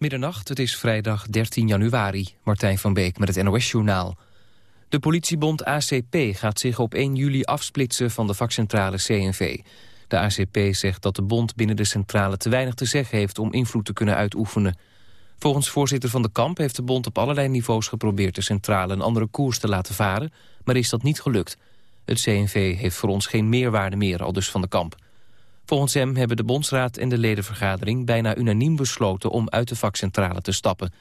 Middernacht, het is vrijdag 13 januari. Martijn van Beek met het NOS-journaal. De politiebond ACP gaat zich op 1 juli afsplitsen van de vakcentrale CNV. De ACP zegt dat de bond binnen de centrale te weinig te zeggen heeft... om invloed te kunnen uitoefenen. Volgens voorzitter van de kamp heeft de bond op allerlei niveaus geprobeerd... de centrale een andere koers te laten varen, maar is dat niet gelukt. Het CNV heeft voor ons geen meerwaarde meer, al dus van de kamp. Volgens hem hebben de bondsraad en de ledenvergadering bijna unaniem besloten om uit de vakcentrale te stappen.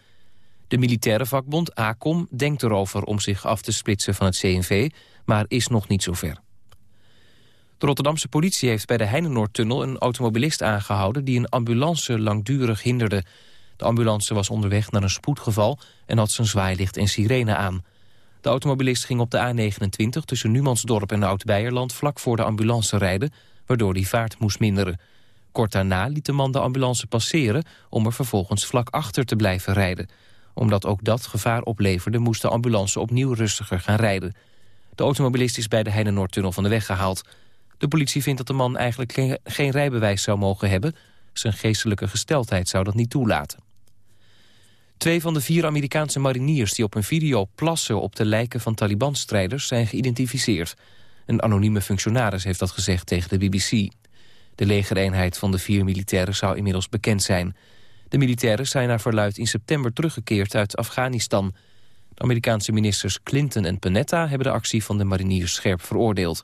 De militaire vakbond ACOM denkt erover om zich af te splitsen van het CNV, maar is nog niet zover. De Rotterdamse politie heeft bij de Heinenoordtunnel een automobilist aangehouden die een ambulance langdurig hinderde. De ambulance was onderweg naar een spoedgeval en had zijn zwaailicht en sirene aan. De automobilist ging op de A29 tussen Numansdorp en Oud-Beierland vlak voor de ambulance rijden waardoor die vaart moest minderen. Kort daarna liet de man de ambulance passeren om er vervolgens vlak achter te blijven rijden. Omdat ook dat gevaar opleverde moest de ambulance opnieuw rustiger gaan rijden. De automobilist is bij de Heine-Noordtunnel van de weg gehaald. De politie vindt dat de man eigenlijk geen, geen rijbewijs zou mogen hebben. Zijn geestelijke gesteldheid zou dat niet toelaten. Twee van de vier Amerikaanse mariniers die op een video plassen op de lijken van Taliban-strijders zijn geïdentificeerd. Een anonieme functionaris heeft dat gezegd tegen de BBC. De legereenheid van de vier militairen zou inmiddels bekend zijn. De militairen zijn naar verluid in september teruggekeerd uit Afghanistan. De Amerikaanse ministers Clinton en Panetta hebben de actie van de mariniers scherp veroordeeld.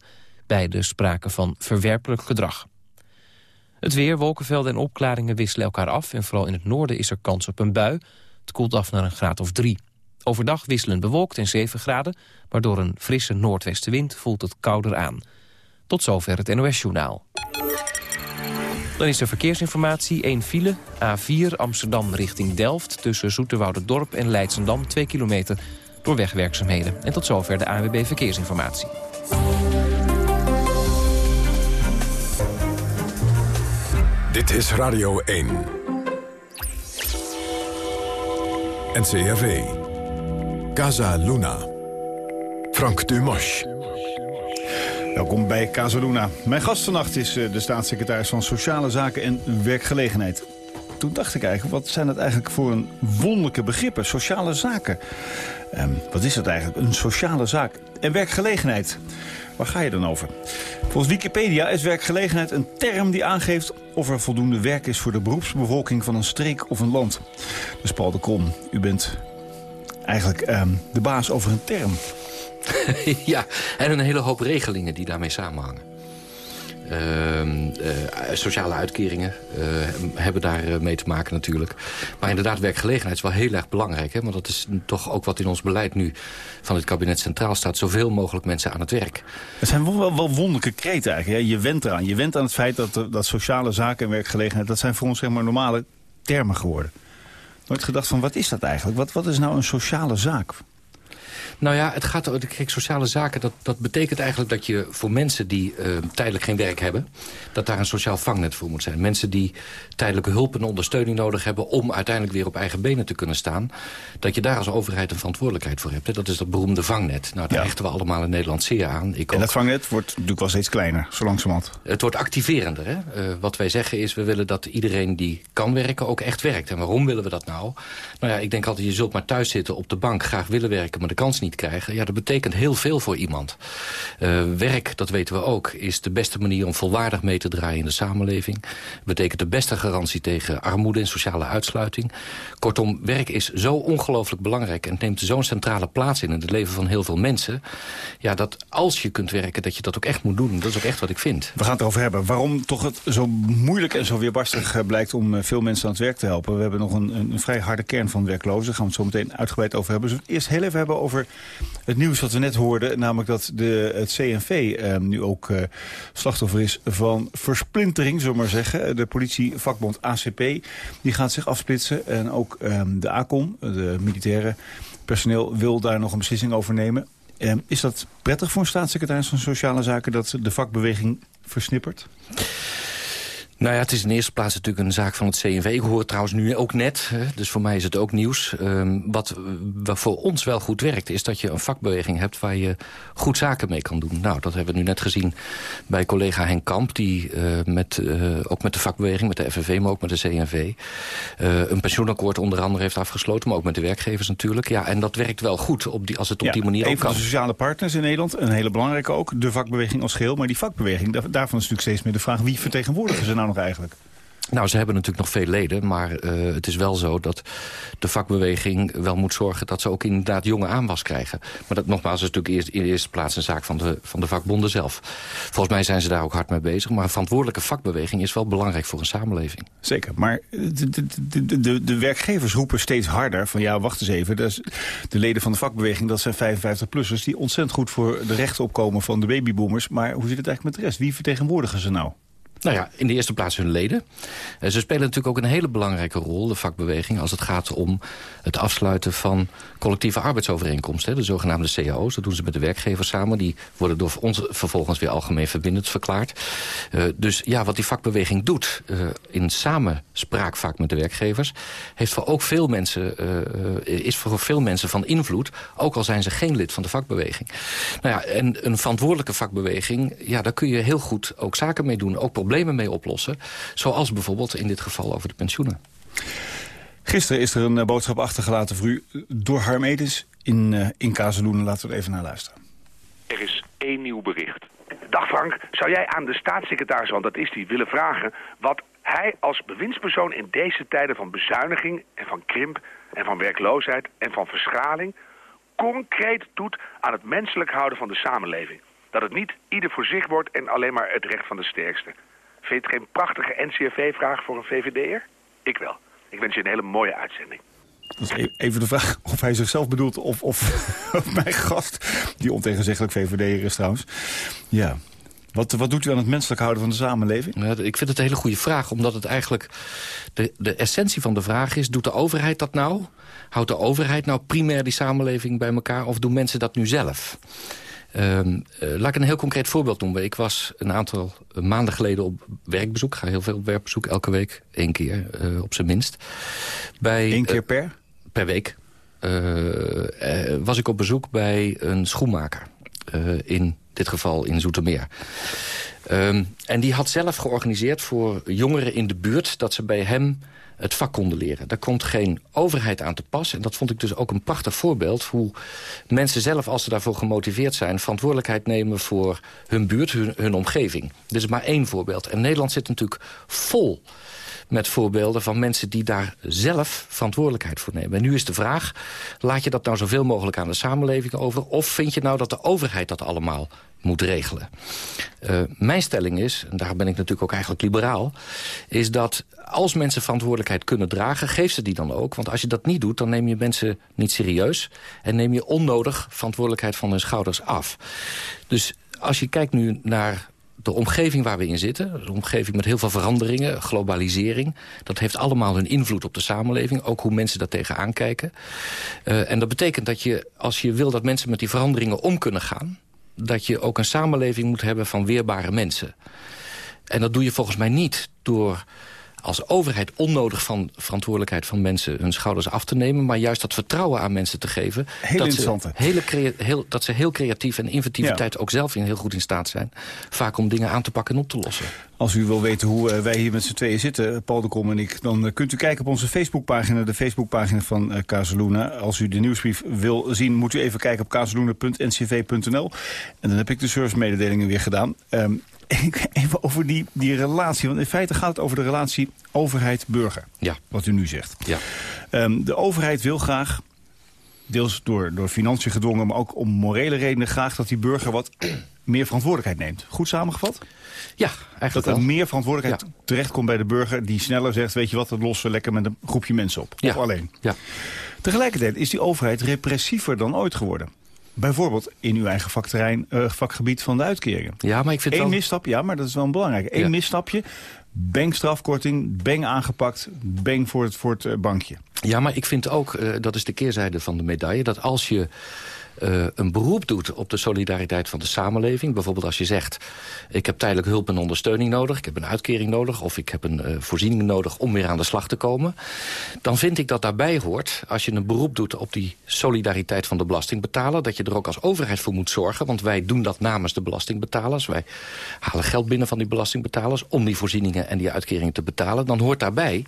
Beide spraken van verwerpelijk gedrag. Het weer, wolkenvelden en opklaringen wisselen elkaar af... en vooral in het noorden is er kans op een bui. Het koelt af naar een graad of drie. Overdag wisselend bewolkt en 7 graden, maar door een frisse noordwestenwind voelt het kouder aan. Tot zover het NOS-journaal. Dan is er verkeersinformatie, 1 file, A4 Amsterdam richting Delft... tussen Dorp en Leidsendam, 2 kilometer door wegwerkzaamheden. En tot zover de ANWB Verkeersinformatie. Dit is Radio 1. NCRV. Casa Luna. Frank Dumas. Welkom bij Casa Luna. Mijn gast vannacht is eh, de staatssecretaris van Sociale Zaken en Werkgelegenheid. Toen dacht ik eigenlijk, wat zijn dat eigenlijk voor een wonderlijke begrippen? Sociale zaken. Um, wat is dat eigenlijk? Een sociale zaak. En werkgelegenheid. Waar ga je dan over? Volgens Wikipedia is werkgelegenheid een term die aangeeft of er voldoende werk is voor de beroepsbevolking van een streek of een land. Dus Paul de Krom, u bent eigenlijk ehm, de baas over een term. ja, en een hele hoop regelingen die daarmee samenhangen. Ehm, eh, sociale uitkeringen uh, hebben daar uh, mee te maken natuurlijk. Maar inderdaad, werkgelegenheid is wel heel erg belangrijk. Hè? Want dat is toch ook wat in ons beleid nu van het kabinet centraal staat. Zoveel mogelijk mensen aan het werk. Het zijn wel, wel, wel wonderlijke kreten eigenlijk. Hè? Je went eraan. Je went aan het feit dat, dat sociale zaken en werkgelegenheid... dat zijn voor ons zeg maar normale termen geworden. Nooit gedacht van, wat is dat eigenlijk? Wat, wat is nou een sociale zaak? Nou ja, het gaat over kijk, sociale zaken. Dat, dat betekent eigenlijk dat je voor mensen die uh, tijdelijk geen werk hebben... dat daar een sociaal vangnet voor moet zijn. Mensen die tijdelijke hulp en ondersteuning nodig hebben... om uiteindelijk weer op eigen benen te kunnen staan. Dat je daar als overheid een verantwoordelijkheid voor hebt. Hè. Dat is dat beroemde vangnet. Nou, daar ja. hechten we allemaal in Nederland zeer aan. Ik en dat vangnet wordt natuurlijk wel steeds kleiner, zo langzamerhand. Het wordt activerender. Hè. Uh, wat wij zeggen is, we willen dat iedereen die kan werken ook echt werkt. En waarom willen we dat nou? Nou ja, ik denk altijd, je zult maar thuis zitten op de bank... graag willen werken, maar de niet krijgen... ja, dat betekent heel veel voor iemand. Uh, werk, dat weten we ook, is de beste manier om volwaardig mee te draaien in de samenleving. betekent de beste garantie tegen armoede en sociale uitsluiting. Kortom, werk is zo ongelooflijk belangrijk... en neemt zo'n centrale plaats in in het leven van heel veel mensen... ja, dat als je kunt werken, dat je dat ook echt moet doen. Dat is ook echt wat ik vind. We gaan het erover hebben. Waarom toch het zo moeilijk en zo weerbarstig eh, blijkt... om eh, veel mensen aan het werk te helpen. We hebben nog een, een vrij harde kern van werklozen. Daar gaan we het zo meteen uitgebreid over hebben. Dus we eerst heel even hebben over het nieuws wat we net hoorden, namelijk dat de, het CNV eh, nu ook eh, slachtoffer is van versplintering, zullen we maar zeggen. De politievakbond ACP die gaat zich afsplitsen en ook eh, de ACOM, de militaire personeel, wil daar nog een beslissing over nemen. Ehm, is dat prettig voor een staatssecretaris van Sociale Zaken dat de vakbeweging versnippert? Nou ja, het is in eerste plaats natuurlijk een zaak van het CNV. Ik hoor het trouwens nu ook net, dus voor mij is het ook nieuws. Um, wat, wat, voor ons wel goed werkt, is dat je een vakbeweging hebt... waar je goed zaken mee kan doen. Nou, dat hebben we nu net gezien bij collega Henk Kamp... die uh, met, uh, ook met de vakbeweging, met de FNV, maar ook met de CNV... Uh, een pensioenakkoord onder andere heeft afgesloten... maar ook met de werkgevers natuurlijk. Ja, en dat werkt wel goed op die, als het op die manier een ook van kan. de sociale partners in Nederland, een hele belangrijke ook... de vakbeweging als geheel, maar die vakbeweging... daarvan is natuurlijk steeds meer de vraag... wie vertegenwoordigen ze nou nog eigenlijk? Nou, ze hebben natuurlijk nog veel leden, maar uh, het is wel zo dat de vakbeweging wel moet zorgen dat ze ook inderdaad jonge aanwas krijgen. Maar dat nogmaals is natuurlijk eerst, in de eerste plaats een zaak van de, van de vakbonden zelf. Volgens mij zijn ze daar ook hard mee bezig, maar een verantwoordelijke vakbeweging is wel belangrijk voor een samenleving. Zeker, maar de, de, de, de werkgevers roepen steeds harder van ja, wacht eens even, dat is de leden van de vakbeweging, dat zijn 55-plussers die ontzettend goed voor de rechten opkomen van de babyboomers. Maar hoe zit het eigenlijk met de rest? Wie vertegenwoordigen ze nou? Nou ja, in de eerste plaats hun leden. Uh, ze spelen natuurlijk ook een hele belangrijke rol, de vakbeweging... als het gaat om het afsluiten van collectieve arbeidsovereenkomsten. De zogenaamde cao's, dat doen ze met de werkgevers samen. Die worden door ons vervolgens weer algemeen verbindend verklaard. Uh, dus ja, wat die vakbeweging doet, uh, in samenspraak vaak met de werkgevers... heeft voor ook veel mensen, is voor veel mensen van invloed... ook al zijn ze geen lid van de vakbeweging. Nou ja, en een verantwoordelijke vakbeweging... ja, daar kun je heel goed ook zaken mee doen, ook problemen mee oplossen. Zoals bijvoorbeeld in dit geval over de pensioenen. Gisteren is er een boodschap achtergelaten voor u door Harm Edens in, uh, in Kazeloenen. Laten we er even naar luisteren. Er is één nieuw bericht. Dag Frank, zou jij aan de staatssecretaris, want dat is die, willen vragen... wat hij als bewindspersoon in deze tijden van bezuiniging en van krimp... en van werkloosheid en van verschraling... concreet doet aan het menselijk houden van de samenleving. Dat het niet ieder voor zich wordt en alleen maar het recht van de sterkste. Vind je het geen prachtige NCRV-vraag voor een VVD'er? Ik wel. Ik wens je een hele mooie uitzending. Dat is even de vraag of hij zichzelf bedoelt of, of, of mijn gast, die ontegenzeggelijk VVD'er is trouwens. Ja, wat, wat doet u aan het menselijk houden van de samenleving? Ja, ik vind het een hele goede vraag, omdat het eigenlijk... De, de essentie van de vraag is, doet de overheid dat nou? Houdt de overheid nou primair die samenleving bij elkaar of doen mensen dat nu zelf? Um, uh, laat ik een heel concreet voorbeeld noemen. Ik was een aantal maanden geleden op werkbezoek. Ik ga heel veel op werkbezoek, elke week. één keer, uh, op zijn minst. Bij, Eén keer per? Uh, per week. was ik op bezoek bij een schoenmaker. in dit geval in Zoetermeer. Um, en die had zelf georganiseerd voor jongeren in de buurt... dat ze bij hem het vak konden leren. Daar komt geen overheid aan te pas. En dat vond ik dus ook een prachtig voorbeeld... hoe mensen zelf, als ze daarvoor gemotiveerd zijn... verantwoordelijkheid nemen voor hun buurt, hun, hun omgeving. Dit is maar één voorbeeld. En Nederland zit natuurlijk vol met voorbeelden van mensen die daar zelf verantwoordelijkheid voor nemen. En nu is de vraag, laat je dat nou zoveel mogelijk aan de samenleving over... of vind je nou dat de overheid dat allemaal moet regelen? Uh, mijn stelling is, en daar ben ik natuurlijk ook eigenlijk liberaal... is dat als mensen verantwoordelijkheid kunnen dragen, geef ze die dan ook. Want als je dat niet doet, dan neem je mensen niet serieus... en neem je onnodig verantwoordelijkheid van hun schouders af. Dus als je kijkt nu naar de omgeving waar we in zitten... een omgeving met heel veel veranderingen, globalisering... dat heeft allemaal hun invloed op de samenleving. Ook hoe mensen daar tegenaan kijken. Uh, en dat betekent dat je, als je wil dat mensen met die veranderingen om kunnen gaan... dat je ook een samenleving moet hebben van weerbare mensen. En dat doe je volgens mij niet door als overheid onnodig van verantwoordelijkheid van mensen hun schouders af te nemen... maar juist dat vertrouwen aan mensen te geven. Heel dat. Ze hele heel, dat ze heel creatief en inventiviteit ja. ook zelf in heel goed in staat zijn... vaak om dingen aan te pakken en op te lossen. Als u wil weten hoe uh, wij hier met z'n tweeën zitten, Paul de Kom en ik... dan uh, kunt u kijken op onze Facebookpagina, de Facebookpagina van Kazeluna. Als u de nieuwsbrief wil zien, moet u even kijken op kazeluna.ncv.nl. En dan heb ik de servicemededelingen weer gedaan. Um, Even over die, die relatie. Want in feite gaat het over de relatie overheid-burger. Ja. Wat u nu zegt. Ja. Um, de overheid wil graag, deels door, door financiën gedwongen... maar ook om morele redenen graag dat die burger wat meer verantwoordelijkheid neemt. Goed samengevat? Ja, eigenlijk Dat er meer verantwoordelijkheid ja. terechtkomt bij de burger... die sneller zegt, weet je wat, dat lossen we lekker met een groepje mensen op. Ja. Of alleen. Ja. Tegelijkertijd is die overheid repressiever dan ooit geworden. Bijvoorbeeld in uw eigen vakterrein, uh, vakgebied van de uitkeringen. Ja, maar ik vind Eén wel... misstap, ja, maar dat is wel een belangrijke. Eén ja. misstapje, bang strafkorting, bang aangepakt, bang voor het, voor het uh, bankje. Ja, maar ik vind ook, uh, dat is de keerzijde van de medaille... dat als je uh, een beroep doet op de solidariteit van de samenleving... bijvoorbeeld als je zegt, ik heb tijdelijk hulp en ondersteuning nodig... ik heb een uitkering nodig of ik heb een uh, voorziening nodig om weer aan de slag te komen... dan vind ik dat daarbij hoort, als je een beroep doet op die solidariteit van de belastingbetaler... dat je er ook als overheid voor moet zorgen, want wij doen dat namens de belastingbetalers. Wij halen geld binnen van die belastingbetalers om die voorzieningen en die uitkeringen te betalen. Dan hoort daarbij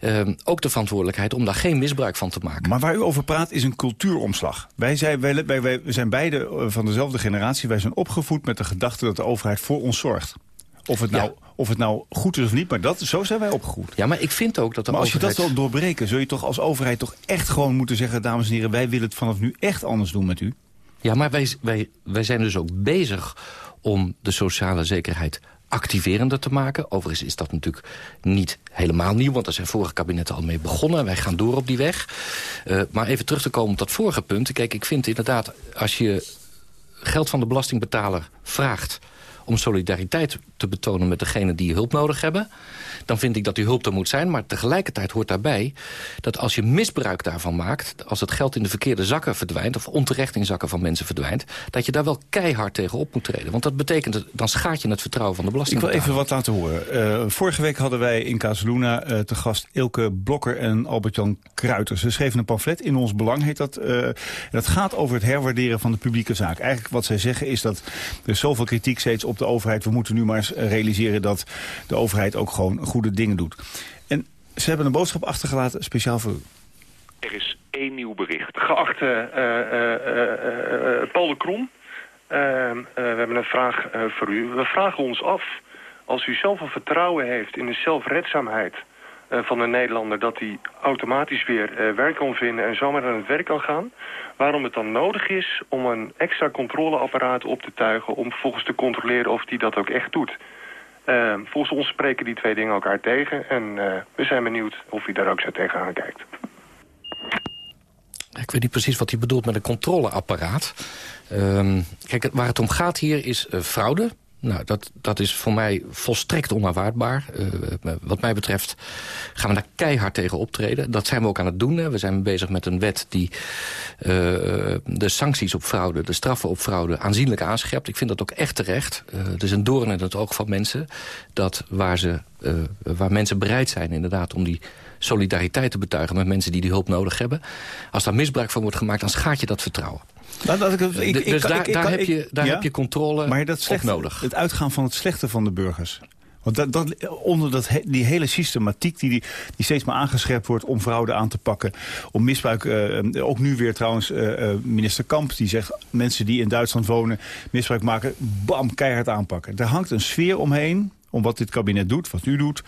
uh, ook de verantwoordelijkheid om daar geen misbruik van te maken. Maar waar u over praat is een cultuuromslag. Wij zijn, wij, wij, wij zijn beide eh, van dezelfde generatie. Wij zijn opgevoed met de gedachte dat de overheid voor ons zorgt. Of het, nou, of het nou goed is of niet, maar dat, zo zijn wij opgegroeid. Ja, maar ik vind ook dat de Maar als overheid... je dat wil doorbreken, zul je toch als overheid toch echt gewoon moeten zeggen... dames en heren, wij willen het vanaf nu echt anders doen met u? Ja, maar wij, wij, wij zijn dus ook bezig om de sociale zekerheid activerender te maken. Overigens is dat natuurlijk niet helemaal nieuw... want daar zijn vorige kabinetten al mee begonnen. Wij gaan door op die weg. Uh, maar even terug te komen op dat vorige punt. Kijk, ik vind inderdaad, als je geld van de belastingbetaler vraagt om solidariteit te betonen met degenen die hulp nodig hebben... dan vind ik dat die hulp er moet zijn. Maar tegelijkertijd hoort daarbij dat als je misbruik daarvan maakt... als het geld in de verkeerde zakken verdwijnt... of onterecht in zakken van mensen verdwijnt... dat je daar wel keihard tegen op moet treden. Want dat betekent, dan schaadt je het vertrouwen van de belastingbetaler. Ik wil even wat laten horen. Uh, vorige week hadden wij in Casaluna uh, te gast Ilke Blokker en Albert-Jan Kruiter. Ze schreven een pamflet, In ons belang heet dat. Uh, dat gaat over het herwaarderen van de publieke zaak. Eigenlijk wat zij zeggen is dat er zoveel kritiek steeds op de overheid. We moeten nu maar eens realiseren dat de overheid ook gewoon goede dingen doet. En ze hebben een boodschap achtergelaten speciaal voor u. Er is één nieuw bericht. Geachte uh, uh, uh, Paul de Krom, we hebben een vraag voor u. We vragen ons af, als u zoveel vertrouwen heeft in de zelfredzaamheid van de Nederlander... dat hij automatisch weer werk kan vinden en zomaar aan het werk kan gaan... waarom het dan nodig is om een extra controleapparaat op te tuigen... om vervolgens te controleren of die dat ook echt doet. Uh, volgens ons spreken die twee dingen elkaar tegen. En we zijn benieuwd of u daar ook zo tegenaan kijkt. Ik weet niet precies wat hij bedoelt met een controleapparaat. Um, kijk, waar het om gaat hier is fraude. Nou, dat, dat is voor mij volstrekt onaanvaardbaar. Uh, wat mij betreft gaan we daar keihard tegen optreden. Dat zijn we ook aan het doen. Hè. We zijn bezig met een wet die uh, de sancties op fraude... de straffen op fraude aanzienlijk aanscherpt. Ik vind dat ook echt terecht. Uh, het is een doorn in het oog van mensen... dat waar, ze, waar mensen bereid zijn inderdaad om die solidariteit te betuigen... met mensen die die hulp nodig hebben. Als daar misbruik van wordt gemaakt, dan schaadt je dat vertrouwen. Dat ik, ik, dus ik, daar, heb, je, daar ja? heb je controle maar dat slechte, op nodig. Het uitgaan van het slechte van de burgers. Want dat, dat, onder dat, die hele systematiek die, die steeds maar aangescherpt wordt... om fraude aan te pakken, om misbruik... Uh, ook nu weer trouwens uh, minister Kamp die zegt... mensen die in Duitsland wonen, misbruik maken... bam, keihard aanpakken. Daar hangt een sfeer omheen, om wat dit kabinet doet, wat u doet...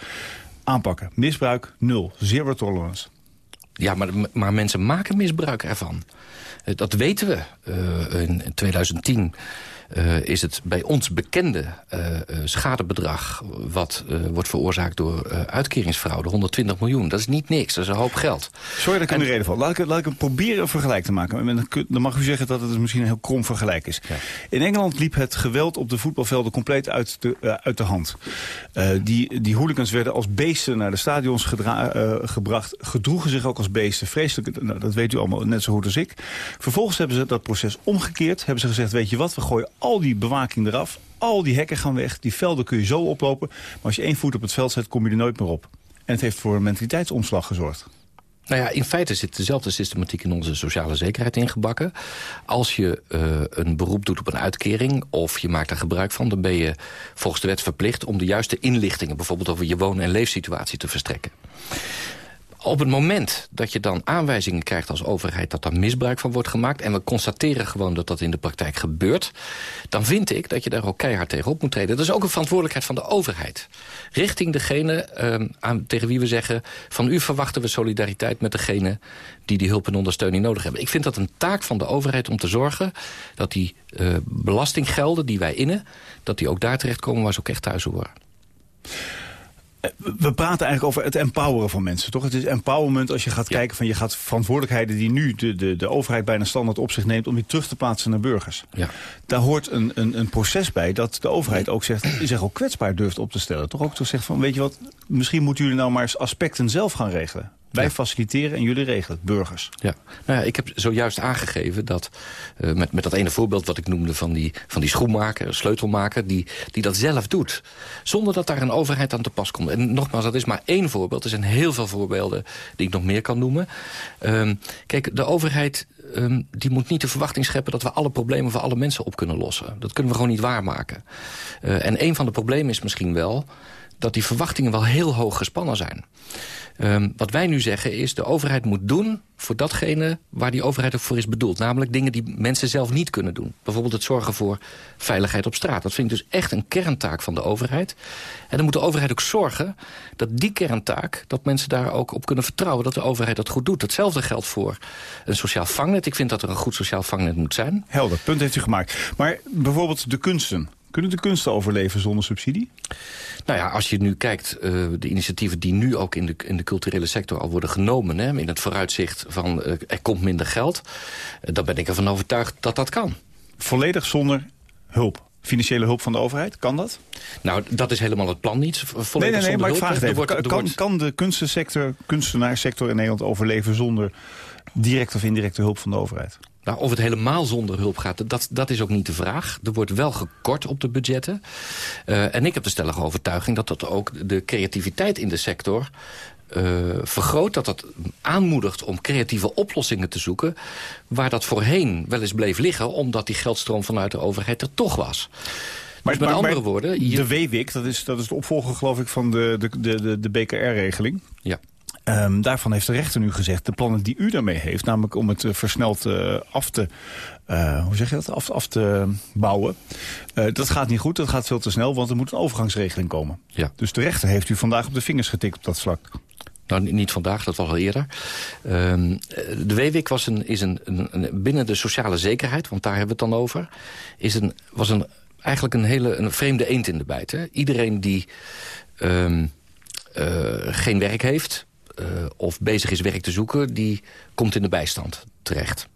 aanpakken. Misbruik, nul. Zero tolerance. Ja, maar, maar mensen maken misbruik ervan. Dat weten we. Uh, in 2010 uh, is het bij ons bekende uh, schadebedrag... wat wordt veroorzaakt door uitkeringsfraude, 120 miljoen. Dat is niet niks, dat is een hoop geld. Sorry dat ik in de reden val. Laat ik, laat ik proberen een vergelijk te maken. Dan mag u zeggen dat het misschien een heel krom vergelijk is. Ja. In Engeland liep het geweld op de voetbalvelden compleet uit de, uit de hand. die, die hooligans werden als beesten naar de stadions gebracht. Gedroegen zich ook als beesten. Vreselijk, nou, dat weet u allemaal net zo goed als ik. Vervolgens hebben ze dat proces omgekeerd. Hebben ze gezegd, weet je wat, we gooien al die bewaking eraf. Al die hekken gaan weg. Die velden kun je zo oplopen. Maar als je één voet op het veld zet, kom je er nooit meer op. En het heeft voor een mentaliteitsomslag gezorgd. Nou ja, in feite zit dezelfde systematiek in onze sociale zekerheid ingebakken. Als je uh, een beroep doet op een uitkering of je maakt daar gebruik van... dan ben je volgens de wet verplicht om de juiste inlichtingen... bijvoorbeeld over je woon- en leefsituatie te verstrekken. Op het moment dat je dan aanwijzingen krijgt als overheid... dat daar misbruik van wordt gemaakt... en we constateren gewoon dat dat in de praktijk gebeurt... dan vind ik dat je daar ook keihard tegen op moet treden. Dat is ook een verantwoordelijkheid van de overheid. Richting degene uh, aan, tegen wie we zeggen... van u verwachten we solidariteit met degene die die hulp en ondersteuning nodig hebben. Ik vind dat een taak van de overheid om te zorgen... dat die uh, belastinggelden die wij innen... dat die ook daar terechtkomen waar ze ook echt thuis horen. We praten eigenlijk over het empoweren van mensen, toch? Het is empowerment als je gaat ja. kijken van je gaat verantwoordelijkheden die nu de, de, de overheid bijna standaard op zich neemt om die terug te plaatsen naar burgers. Ja. Daar hoort een, een, een proces bij dat de overheid ook zegt, zich ook kwetsbaar durft op te stellen. Toch ook toch zegt van weet je wat, misschien moeten jullie nou maar eens aspecten zelf gaan regelen. Wij faciliteren en jullie regelen het, burgers. Ja, nou ja, ik heb zojuist aangegeven dat uh, met, met dat ene voorbeeld wat ik noemde van die, van die schoenmaker, sleutelmaker, die, die dat zelf doet. Zonder dat daar een overheid aan te pas komt. En nogmaals, dat is maar één voorbeeld. Er zijn heel veel voorbeelden die ik nog meer kan noemen. Um, kijk, de overheid um, die moet niet de verwachting scheppen... dat we alle problemen voor alle mensen op kunnen lossen. Dat kunnen we gewoon niet waarmaken. Uh, en een van de problemen is misschien wel dat die verwachtingen wel heel hoog gespannen zijn. Um, wat wij nu zeggen is, de overheid moet doen voor datgene waar die overheid ook voor is bedoeld. Namelijk dingen die mensen zelf niet kunnen doen. Bijvoorbeeld het zorgen voor veiligheid op straat. Dat vind ik dus echt een kerntaak van de overheid. En dan moet de overheid ook zorgen dat die kerntaak... dat mensen daar ook op kunnen vertrouwen dat de overheid dat goed doet. Hetzelfde geldt voor een sociaal vangnet. Ik vind dat er een goed sociaal vangnet moet zijn. Helder, punt heeft u gemaakt. Maar bijvoorbeeld de kunsten. Kunnen de kunsten overleven zonder subsidie? Nou ja, als je nu kijkt, uh, de initiatieven die nu ook in de, in de culturele sector al worden genomen... Hè, in het vooruitzicht van uh, er komt minder geld... Uh, dan ben ik ervan overtuigd dat dat kan. Volledig zonder hulp? Financiële hulp van de overheid, kan dat? Nou, dat is helemaal het plan niet. Volledig nee, nee, nee, maar ik vraag het even. Kan, kan de kunstensector, kunstenaarssector in Nederland overleven... zonder directe of indirecte hulp van de overheid? Nou, of het helemaal zonder hulp gaat, dat, dat is ook niet de vraag. Er wordt wel gekort op de budgetten. Uh, en ik heb de stellige overtuiging dat dat ook de creativiteit in de sector... Uh, vergroot, dat dat aanmoedigt om creatieve oplossingen te zoeken... waar dat voorheen wel eens bleef liggen... omdat die geldstroom vanuit de overheid er toch was. Maar, dus met andere woorden... De WWIC, dat is, dat is de opvolger geloof ik van de, de, de, de BKR-regeling. Ja. Um, daarvan heeft de rechter nu gezegd, de plannen die u daarmee heeft... namelijk om het uh, versneld uh, af te... Uh, hoe zeg je dat? Af, af te bouwen. dat gaat niet goed, dat gaat veel te snel, want er moet een overgangsregeling komen. Ja. Dus de rechter heeft u vandaag op de vingers getikt op dat vlak. Nou, niet vandaag, dat was al eerder. Um, de WWIC was een, is een, een, een, binnen de sociale zekerheid, want daar hebben we het dan over... Is een, was een, eigenlijk een hele een vreemde eend in de bijt. Hè? Iedereen die um, geen werk heeft of bezig is werk te zoeken... die komt in de bijstand terecht.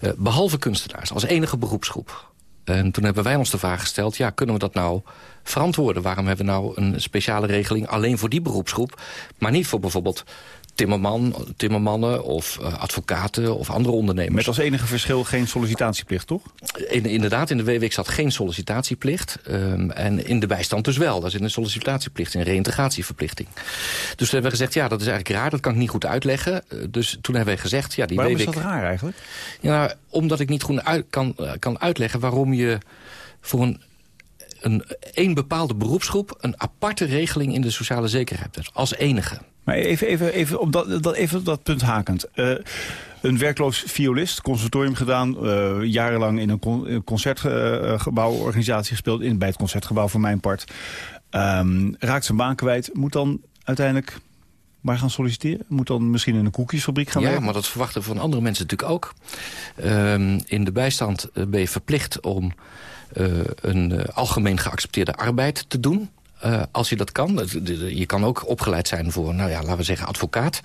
Uh, behalve kunstenaars, als enige beroepsgroep. En toen hebben wij ons de vraag gesteld... ja, kunnen we dat nou verantwoorden? Waarom hebben we nou een speciale regeling alleen voor die beroepsgroep... maar niet voor bijvoorbeeld timmerman, timmermannen of uh, advocaten of andere ondernemers. Met als enige verschil geen sollicitatieplicht, toch? In, inderdaad, in de WWX zat geen sollicitatieplicht. Um, en in de bijstand dus wel. Daar zit een sollicitatieplicht, een reïntegratieverplichting. Dus toen hebben we gezegd, ja, dat is eigenlijk raar. Dat kan ik niet goed uitleggen. Uh, dus toen hebben wij gezegd, ja, die Waarom WWX... is dat raar eigenlijk? Ja, omdat ik niet goed uit, kan, uh, kan uitleggen waarom je voor een een, een bepaalde beroepsgroep een aparte regeling in de sociale zekerheid hebt. Als enige. Maar even, even, even, op, dat, dat, even op dat punt hakend. Uh, een werkloos violist, conservatorium gedaan... Uh, jarenlang in een concertgebouworganisatie gespeeld... In, bij het concertgebouw voor mijn part. Um, raakt zijn baan kwijt. Moet dan uiteindelijk maar gaan solliciteren? Moet dan misschien in een koekjesfabriek gaan ja, werken? Ja, maar dat verwachten van andere mensen natuurlijk ook. Um, in de bijstand ben je verplicht om een uh, algemeen geaccepteerde arbeid te doen. Uh, als je dat kan. Je kan ook opgeleid zijn voor, nou ja, laten we zeggen, advocaat.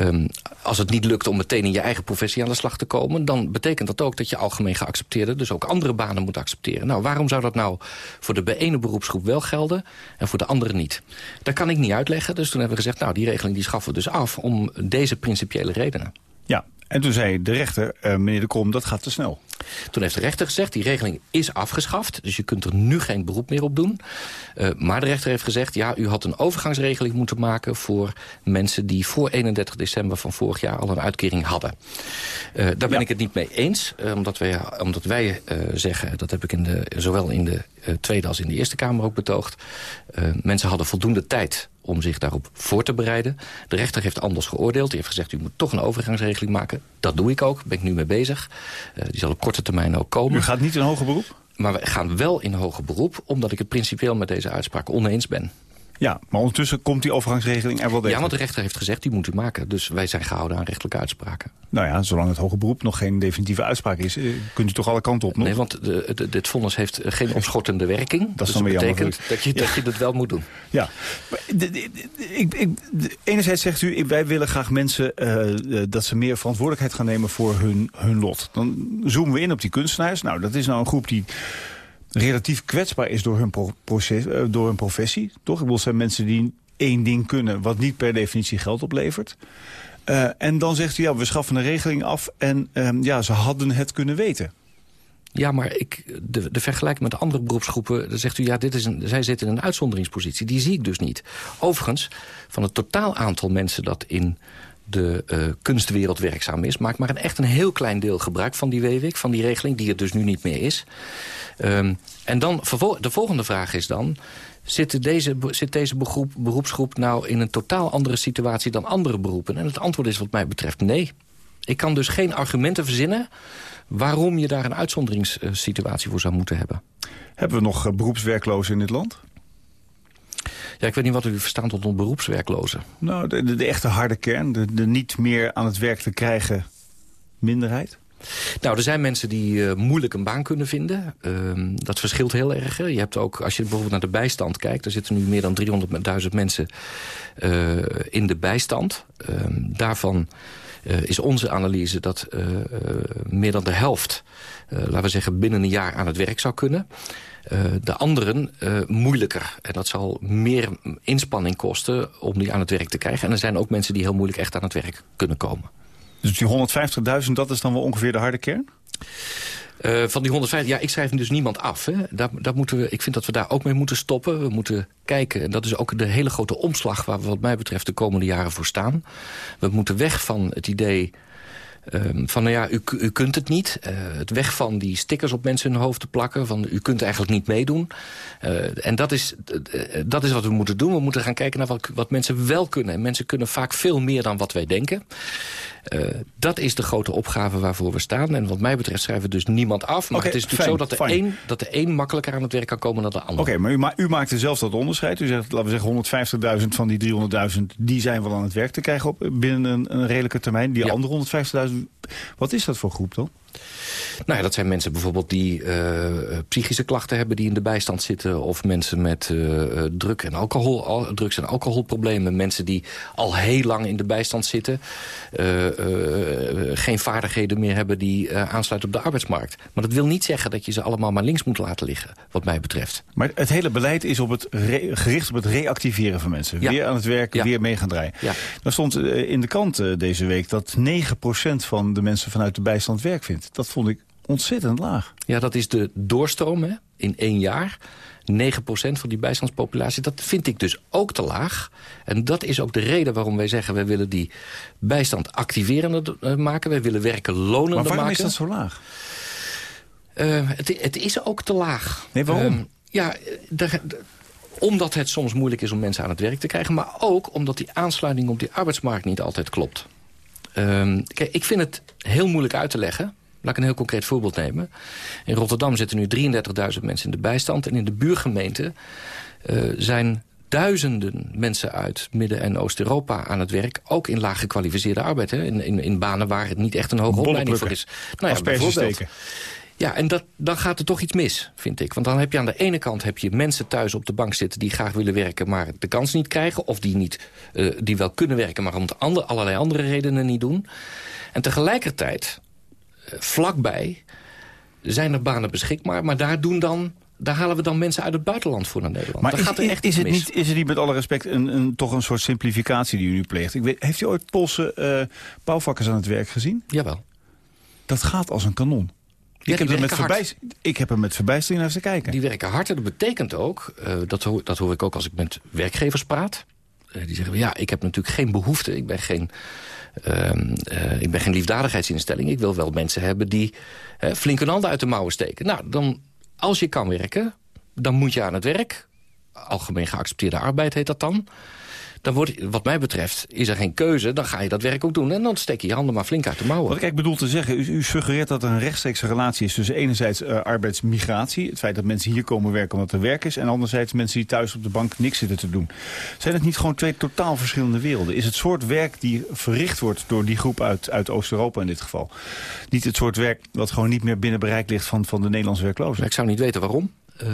Um, als het niet lukt om meteen in je eigen professie aan de slag te komen... dan betekent dat ook dat je algemeen geaccepteerde... dus ook andere banen moet accepteren. Nou, waarom zou dat nou voor de ene beroepsgroep wel gelden... en voor de andere niet? Dat kan ik niet uitleggen. Dus toen hebben we gezegd, nou, die regeling die schaffen we dus af... om deze principiële redenen. Ja, en toen zei de rechter, meneer de Krom, dat gaat te snel. Toen heeft de rechter gezegd, die regeling is afgeschaft. Dus je kunt er nu geen beroep meer op doen. Uh, maar de rechter heeft gezegd, ja, u had een overgangsregeling moeten maken... voor mensen die voor 31 december van vorig jaar al een uitkering hadden. Uh, daar ben ja. ik het niet mee eens. Uh, omdat wij, omdat wij zeggen, dat heb ik in de, zowel in de Tweede als in de Eerste Kamer ook betoogd... mensen hadden voldoende tijd om zich daarop voor te bereiden. De rechter heeft anders geoordeeld. Die heeft gezegd, u moet toch een overgangsregeling maken. Dat doe ik ook, daar ben ik nu mee bezig. Uh, die zal op korte termijn ook komen. U gaat niet in hoger beroep? Maar we gaan wel in hoger beroep, omdat ik het principieel met deze uitspraak oneens ben. Ja, maar ondertussen komt die overgangsregeling er wel degelijk. Ja, want de rechter heeft gezegd, die moet u maken. Dus wij zijn gehouden aan rechtelijke uitspraken. Nou ja, zolang het hoger beroep nog geen definitieve uitspraak is... kunt u toch alle kanten op nog? Nee, want de, de, dit vonnis heeft geen opschortende werking. Dat, dus dat betekent dat je, ja. dat je dat wel moet doen. Ja, maar ik, ik, enerzijds zegt u, wij willen graag mensen... Uh, dat ze meer verantwoordelijkheid gaan nemen voor hun, hun lot. Dan zoomen we in op die kunstenaars. Nou, dat is nou een groep die relatief kwetsbaar is door hun, proces, uh, door hun professie. Toch? Ik bedoel, zijn mensen die één ding kunnen... wat niet per definitie geld oplevert. Uh, en dan zegt u, ja, we schaffen een regeling af... en um, ja, ze hadden het kunnen weten. Ja, maar ik, de, de vergelijking met andere beroepsgroepen... dan zegt u, ja, dit is een, zij zitten in een uitzonderingspositie. Die zie ik dus niet. Overigens, van het totaal aantal mensen dat in de uh, kunstwereld werkzaam is... maakt maar een, echt een heel klein deel gebruik van die WWIC, van die regeling... die er dus nu niet meer is. Um, en dan, de volgende vraag is dan... Zit deze, zit deze beroep, beroepsgroep nou in een totaal andere situatie dan andere beroepen? En het antwoord is wat mij betreft nee. Ik kan dus geen argumenten verzinnen waarom je daar een uitzonderingssituatie voor zou moeten hebben. Hebben we nog eh, beroepswerklozen in dit land? Ja, ik weet niet wat u verstaat onder beroepswerklozen. Nou, de, de, echte harde kern, de, de niet meer aan het werk te krijgen minderheid? Nou, er zijn mensen die uh, moeilijk een baan kunnen vinden. Uh, dat verschilt heel erg. Je hebt ook, als je bijvoorbeeld naar de bijstand kijkt... er zitten nu meer dan 300.000 mensen uh, in de bijstand. Ehm, daarvan uh, is onze analyse dat meer dan de helft... laten we zeggen binnen een jaar aan het werk zou kunnen. de anderen moeilijker. En dat zal meer inspanning kosten om die aan het werk te krijgen. En er zijn ook mensen die heel moeilijk echt aan het werk kunnen komen. Dus die 150.000, dat is dan wel ongeveer de harde kern? Uh, van die 150, ja, ik schrijf dus niemand af. Hè. Daar moeten we, ik vind dat we daar ook mee moeten stoppen. We moeten kijken, en dat is ook de hele grote omslag... waar we wat mij betreft de komende jaren voor staan. We moeten weg van het idee Um, van nou ja, u, u kunt het niet. Uh, het weg van die stickers op mensen hun hoofd te plakken. Van u kunt eigenlijk niet meedoen. Uh, en dat is, dat is wat we moeten doen. We moeten gaan kijken naar wat, wat mensen wel kunnen. En mensen kunnen vaak veel meer dan wat wij denken. Dat is de grote opgave waarvoor we staan. En wat mij betreft schrijven we dus niemand af. Maar okay, het is natuurlijk fijn, zo dat de, een, dat de een makkelijker aan het werk kan komen dan de ander. Oké, okay, maar u, ma u maakt er zelf dat onderscheid. U zegt, laten we zeggen 150.000 van die 300.000... die zijn wel aan het werk te krijgen op, binnen een, een redelijke termijn. Die ja. andere 150.000 wat is dat voor groep dan? Nou ja, dat zijn mensen bijvoorbeeld die uh, psychische klachten hebben... die in de bijstand zitten. Of mensen met uh, druk en alcohol, al, drugs- en alcoholproblemen. Mensen die al heel lang in de bijstand zitten. Uh, geen vaardigheden meer hebben die aansluiten op de arbeidsmarkt. Maar dat wil niet zeggen dat je ze allemaal maar links moet laten liggen. Wat mij betreft. Maar het hele beleid is op het gericht op het reactiveren van mensen. Ja. Weer aan het werk, ja. weer mee gaan draaien. Ja. Dan stond in de krant deze week dat 9% van de mensen vanuit de bijstand werk vindt. Dat vond ontzettend laag. Ja, dat is de doorstroom hè, in één jaar. 9% van die bijstandspopulatie, dat vind ik dus ook te laag. En dat is ook de reden waarom wij zeggen... wij willen die bijstand activerender eh, maken. Wij willen werken lonender maken. Maar waarom is dat zo laag? Uh, het, het, is ook te laag. Nee, waarom? Uh, ja, de, omdat het soms moeilijk is om mensen aan het werk te krijgen... maar ook omdat die aansluiting op die arbeidsmarkt niet altijd klopt. Uh, kijk, ik vind het heel moeilijk uit te leggen. Laat ik een heel concreet voorbeeld nemen. In Rotterdam zitten nu 33.000 mensen in de bijstand. En in de buurgemeente uh, zijn duizenden mensen uit Midden- en Oost-Europa aan het werk. Ook in laag gekwalificeerde arbeid. Hè? In, in, in banen waar het niet echt een hoge opleiding voor is. Nou ja, bijvoorbeeld. Ja, en dat, dan gaat er toch iets mis, vind ik. Want dan heb je aan de ene kant heb je mensen thuis op de bank zitten... die graag willen werken, maar de kans niet krijgen. Of die, niet, uh, die wel kunnen werken, maar om andere, allerlei andere redenen niet doen. En tegelijkertijd, vlakbij, zijn er banen beschikbaar. Maar daar doen dan daar halen we dan mensen uit het buitenland voor naar Nederland. Maar is, gaat er echt is, het niet, is het niet met alle respect een, een, toch een soort simplificatie die u nu pleegt? Ik weet, heeft u ooit Poolse uh, bouwvakkers aan het werk gezien? Jawel. Dat gaat als een kanon. Ja, ik, heb er met ik heb er met verbijstering naar te kijken. Die werken hard en dat betekent ook, uh, dat, hoor, dat hoor ik ook als ik met werkgevers praat. Uh, die zeggen, ja, ik heb natuurlijk geen behoefte, ik ben geen, ik ben geen liefdadigheidsinstelling. Ik wil wel mensen hebben die flink een handen uit de mouwen steken. Nou, dan, als je kan werken, dan moet je aan het werk. Algemeen geaccepteerde arbeid heet dat dan dan wordt, wat mij betreft, is er geen keuze. Dan ga je dat werk ook doen. En dan steek je je handen maar flink uit de mouwen. Wat ik eigenlijk bedoel te zeggen, u, u suggereert dat er een rechtstreekse relatie is... tussen enerzijds uh, arbeidsmigratie, het feit dat mensen hier komen werken omdat er werk is... en anderzijds mensen die thuis op de bank niks zitten te doen. Zijn het niet gewoon twee totaal verschillende werelden? Is het soort werk die verricht wordt door die groep uit, uit Oost-Europa in dit geval... niet het soort werk dat gewoon niet meer binnen bereik ligt van, van de Nederlandse werklozen? Ik zou niet weten waarom. Uh,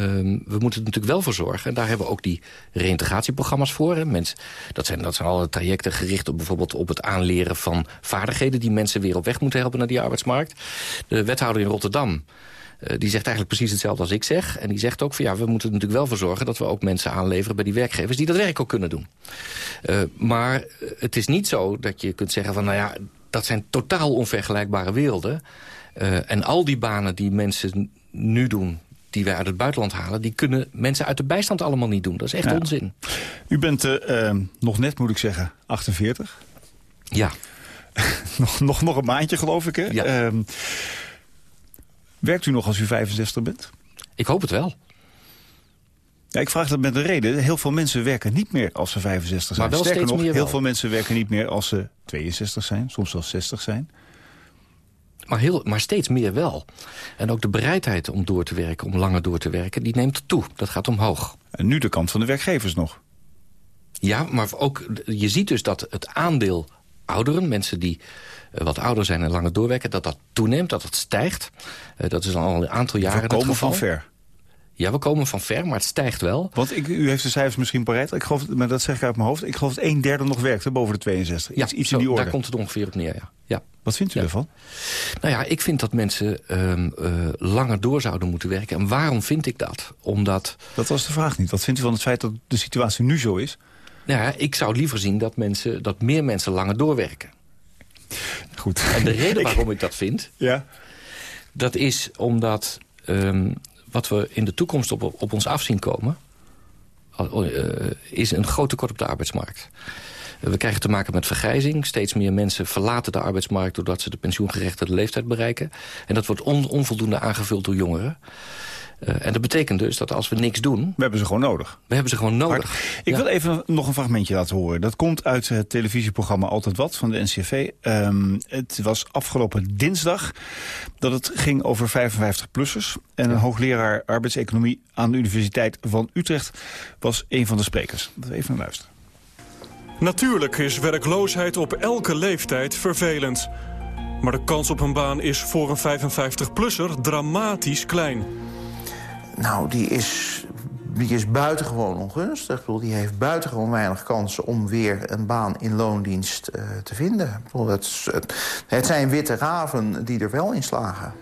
we moeten er natuurlijk wel voor zorgen. En daar hebben we ook die reïntegratieprogramma's voor. Hè. Dat, zijn, dat zijn alle trajecten gericht op bijvoorbeeld op het aanleren van vaardigheden... die mensen weer op weg moeten helpen naar die arbeidsmarkt. De wethouder in Rotterdam die zegt eigenlijk precies hetzelfde als ik zeg. En die zegt ook van ja, we moeten er natuurlijk wel voor zorgen... dat we ook mensen aanleveren bij die werkgevers die dat werk ook kunnen doen. maar het is niet zo dat je kunt zeggen van nou ja, dat zijn totaal onvergelijkbare werelden. en al die banen die mensen nu doen die wij uit het buitenland halen... die kunnen mensen uit de bijstand allemaal niet doen. Dat is echt onzin. U bent uh, nog net, moet ik zeggen, 48. Ja. nog, nog, nog een maandje, geloof ik, hè? Ja. Ehm, werkt u nog als u 65 bent? Ik hoop het wel. Ja, ik vraag dat met een reden. Heel veel mensen werken niet meer als ze 65 zijn. Maar wel Sterker nog, heel veel mensen werken niet meer als ze 62 zijn. Soms wel 60 zijn maar, heel, maar steeds meer wel. En ook de bereidheid om door te werken, om langer door te werken... die neemt toe. Dat gaat omhoog. En nu de kant van de werkgevers nog. Ja, maar ook, je ziet dus dat het aandeel ouderen... mensen die eh, wat ouder zijn en langer doorwerken... dat dat toeneemt, dat het stijgt. Uh, dat is al een aantal jaren We komen van ver. Ja, we komen van ver, maar het stijgt wel. Want ik, u heeft de cijfers misschien bereid. Ik geloof, maar dat zeg ik uit mijn hoofd. Ik geloof dat een derde nog werkt, boven de 62. Ja, iets, in die orde. daar komt het ongeveer op neer, ja. ja. Wat vindt u ervan? Nou ja, ik vind dat mensen um, uh, langer door zouden moeten werken. En waarom vind ik dat? Omdat... Dat was de vraag niet. Wat vindt u van het feit dat de situatie nu zo is? Nou ja, ik zou liever zien dat, mensen, dat meer mensen langer doorwerken. Goed. En de reden waarom ik dat vind... ja? dat is omdat um, wat we in de toekomst op, op ons af zien komen... Uh, is een groot tekort op de arbeidsmarkt. We krijgen te maken met vergrijzing. Steeds meer mensen verlaten de arbeidsmarkt... doordat ze de pensioengerechtigde leeftijd bereiken. En dat wordt onvoldoende aangevuld door jongeren. Uh, en dat betekent dus dat als we niks doen... We hebben ze gewoon nodig. We hebben ze gewoon nodig. ik wil even nog een fragmentje laten horen. Dat komt uit het televisieprogramma Altijd Wat van de NCV. Um, ehm, het was afgelopen dinsdag dat het ging over 55-plussers. En een hoogleraar arbeidseconomie aan de Universiteit van Utrecht was een van de sprekers. Laten we even naar luisteren. Natuurlijk is werkloosheid op elke leeftijd vervelend. Maar de kans op een baan is voor een 55-plusser dramatisch klein. Nou, die is, die is buitengewoon ongunstig. Ik bedoel, die heeft buitengewoon weinig kansen om weer een baan in loondienst uh, te vinden. Ik het, het zijn witte raven die er wel in slagen.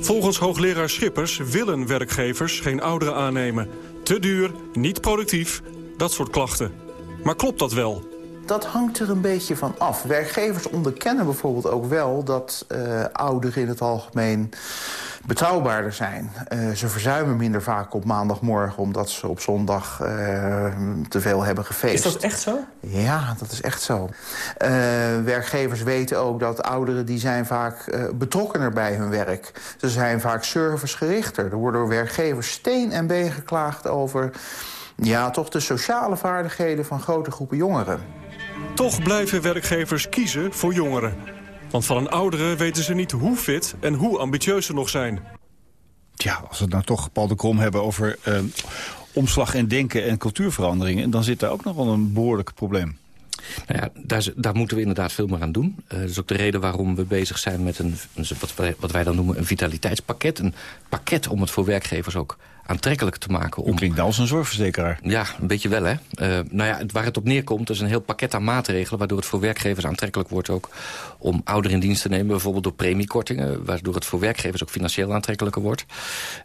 Volgens hoogleraar Schippers willen werkgevers geen ouderen aannemen. Te duur, niet productief, dat soort klachten. Maar klopt dat wel? Dat hangt er een beetje van af. Werkgevers onderkennen bijvoorbeeld ook wel dat uh, ouderen in het algemeen betrouwbaarder zijn. Uh, ze verzuimen minder vaak op maandagmorgen... omdat ze op zondag uh, te veel hebben gefeest. Is dat echt zo? Ja, dat is echt zo. Werkgevers weten ook dat ouderen die zijn vaak betrokkener bij hun werk. Ze zijn vaak servicegerichter. Er worden door werkgevers steen en been geklaagd over... ja, toch de sociale vaardigheden van grote groepen jongeren. Toch blijven werkgevers kiezen voor jongeren. Want van een oudere weten ze niet hoe fit en hoe ambitieus ze nog zijn. Ja, als we het nou toch Paul de Krom hebben over uh, omslag en denken en cultuurveranderingen... dan zit daar ook nog wel een behoorlijk probleem. Nou ja, daar, daar, moeten we inderdaad veel meer aan doen. Uh, dat is ook de reden waarom we bezig zijn met een, wat, wij, wat wij dan noemen een vitaliteitspakket. Een pakket om het voor werkgevers ook aantrekkelijk te maken. Om... U klinkt als een zorgverzekeraar. Ja, een beetje wel, hè. Uh, nou ja, waar het op neerkomt is een heel pakket aan maatregelen... waardoor het voor werkgevers aantrekkelijk wordt ook om ouderen in dienst te nemen. Bijvoorbeeld door premiekortingen, waardoor het voor werkgevers ook financieel aantrekkelijker wordt.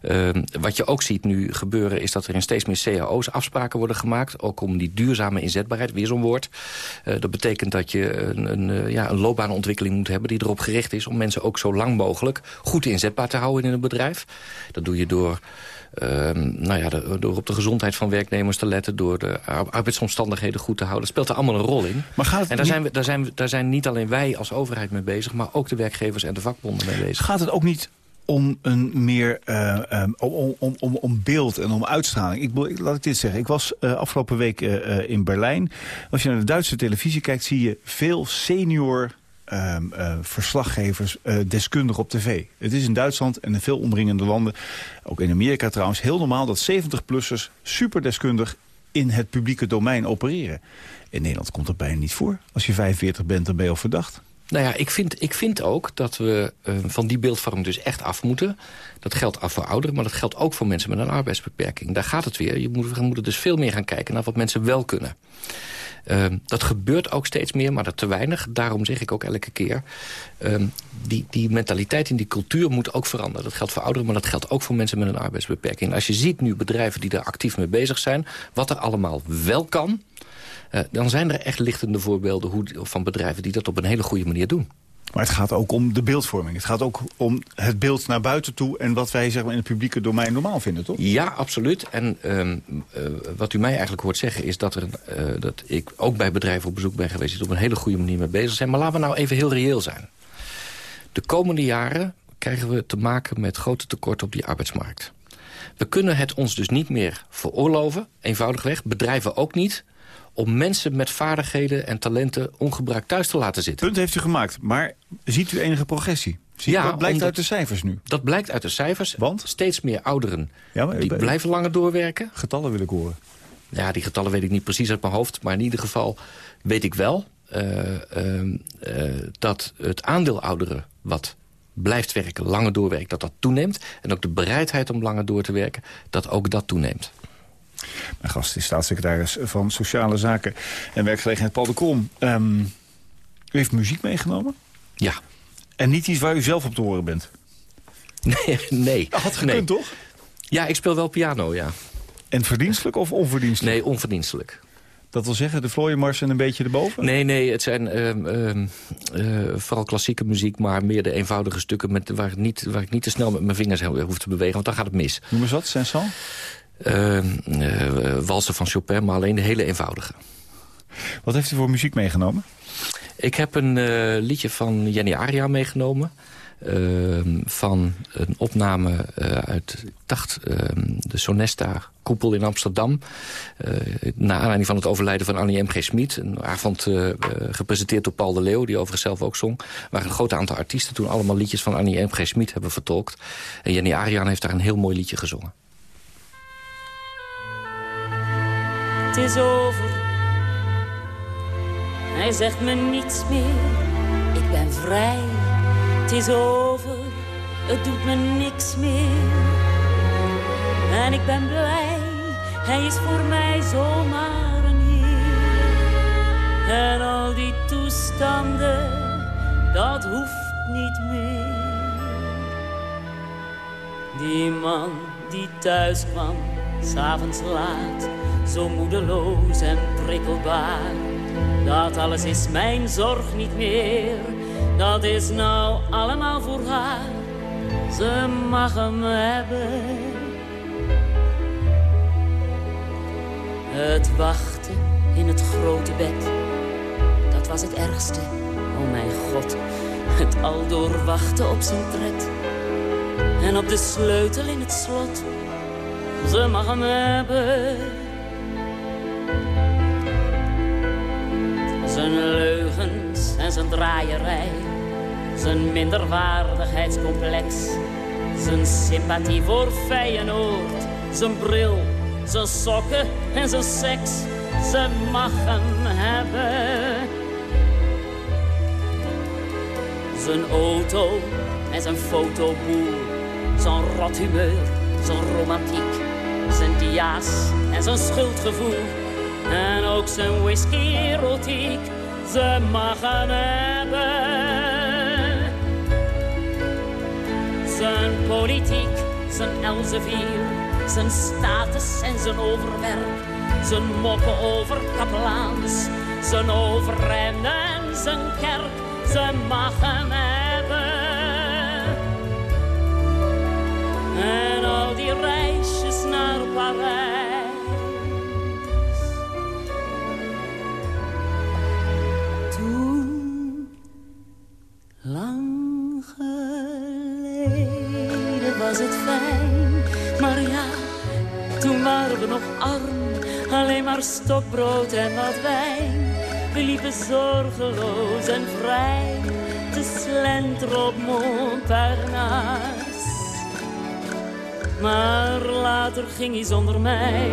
Uh, wat je ook ziet nu gebeuren is dat er in steeds meer cao's afspraken worden gemaakt. Ook om die duurzame inzetbaarheid, weer zo'n woord. Uh, dat betekent dat je een, een, ja, een loopbaanontwikkeling moet hebben... die erop gericht is om mensen ook zo lang mogelijk goed inzetbaar te houden in een bedrijf. Dat doe je door... Ehm, nou ja, door op de gezondheid van werknemers te letten... door de arbeidsomstandigheden goed te houden. Dat speelt er allemaal een rol in. Maar gaat en daar, zijn we, daar, zijn, daar zijn niet alleen wij als overheid mee bezig... maar ook de werkgevers en de vakbonden mee bezig. Gaat het ook niet om een meer uh, om, om, om, om beeld en om uitstraling. Ik, laat ik dit zeggen. Ik was uh, afgelopen week uh, in Berlijn. Als je naar de Duitse televisie kijkt, zie je veel senior uh, uh, verslaggevers, uh, deskundigen op tv. Het is in Duitsland en in veel omringende landen, ook in Amerika trouwens, heel normaal dat 70-plussers superdeskundig in het publieke domein opereren. In Nederland komt dat bijna niet voor. Als je 45 bent, dan ben je al verdacht. Nou ja, ik vind, ik vind ook dat we uh, van die beeldvorming dus echt af moeten. Dat geldt af voor ouderen, maar dat geldt ook voor mensen met een arbeidsbeperking. Daar gaat het weer. Je moet, we moeten dus veel meer gaan kijken naar wat mensen wel kunnen. Ehm, dat gebeurt ook steeds meer, maar dat te weinig. Daarom zeg ik ook elke keer... Ehm, die, die mentaliteit en die cultuur moet ook veranderen. Dat geldt voor ouderen, maar dat geldt ook voor mensen met een arbeidsbeperking. Als je ziet nu bedrijven die daar actief mee bezig zijn... wat er allemaal wel kan... Uh, dan zijn er echt lichtende voorbeelden hoe, van bedrijven die dat op een hele goede manier doen. Maar het gaat ook om de beeldvorming. Het gaat ook om het beeld naar buiten toe... en wat wij zeg maar, in het publieke domein normaal vinden, toch? Ja, absoluut. En um, uh, wat u mij eigenlijk hoort zeggen is dat, er, uh, dat ik ook bij bedrijven op bezoek ben geweest... die op een hele goede manier mee bezig zijn. Maar laten we nou even heel reëel zijn. De komende jaren krijgen we te maken met grote tekorten op die arbeidsmarkt. We kunnen het ons dus niet meer veroorloven, eenvoudigweg. Bedrijven ook niet om mensen met vaardigheden en talenten ongebruikt thuis te laten zitten. Punt heeft u gemaakt, maar ziet u enige progressie? Zie ja, dat blijkt uit de cijfers nu. Dat blijkt uit de cijfers. Want? Steeds meer ouderen ja, die blijven langer doorwerken. Getallen wil ik horen. Ja, die getallen weet ik niet precies uit mijn hoofd. Maar in ieder geval weet ik wel uh, uh, uh, dat het aandeel ouderen wat blijft werken, langer doorwerkt, dat dat toeneemt. En ook de bereidheid om langer door te werken, dat ook dat toeneemt. Mijn gast is staatssecretaris van Sociale Zaken en Werkgelegenheid Paul de Krom. Um, u heeft muziek meegenomen? Ja. En niet iets waar u zelf op te horen bent? Nee. nee. Dat had gekund, nee. toch? Ja, ik speel wel piano, ja. En verdienstelijk of onverdienstelijk? Nee, onverdienstelijk. Dat wil zeggen, de vlooienmars en een beetje erboven? Nee, nee, het zijn um, um, uh, vooral klassieke muziek... maar meer de eenvoudige stukken met, waar, ik niet, waar ik niet te snel met mijn vingers hoef te bewegen... want dan gaat het mis. Noem eens wat, Saint-Saëns? Uh, walsen van Chopin, maar alleen de hele eenvoudige. Wat heeft u voor muziek meegenomen? Ik heb een uh, liedje van Jenny Aria meegenomen. Uh, van een opname uh, uit, dacht, ehm, de Sonesta Koepel in Amsterdam. Na aanleiding van het overlijden van Annie M.G. Smit. Een avond gepresenteerd door Paul de Leeuw, die overigens zelf ook zong. Waar een groot aantal artiesten toen allemaal liedjes van Annie M.G. Smit hebben vertolkt. En Jenny Ariaan heeft daar een heel mooi liedje gezongen. Het is over. Hij zegt me niets meer. Ik ben vrij. Het is over. Het doet me niks meer. En ik ben blij. Hij is voor mij zomaar een heer. En al die toestanden, dat hoeft niet meer. Die man die thuis kwam, s'avonds laat zo moedeloos en prikkelbaar. Dat alles is mijn zorg niet meer, dat is nou allemaal voor haar. Ze mag hem hebben. Het wachten in het grote bed, dat was het ergste. Oh mijn god, het al doorwachten op zijn tred. En op de sleutel in het slot, ze mag hem hebben. Zijn leugens en zijn draaierij. Zijn minderwaardigheidscomplex. Zijn sympathie voor Feyenoord. Zijn bril, zijn sokken en zijn seks. Ze mag hem hebben. Zijn auto en zijn fotoboel. Zijn rot humeur, zijn romantiek. Zijn dia's en zijn schuldgevoel en ook zijn whisky-erotiek, ze mag hem hebben. Zijn politiek, zijn Elsevier, zijn status en zijn overwerk. Zijn moppen over kaplaans, zijn overrem en zijn kerk, ze mag hem hebben. En alleen maar stokbrood en wat wijn. We liepen zorgeloos en vrij te slenteren op Montparnasse. Maar later ging hij zonder mij,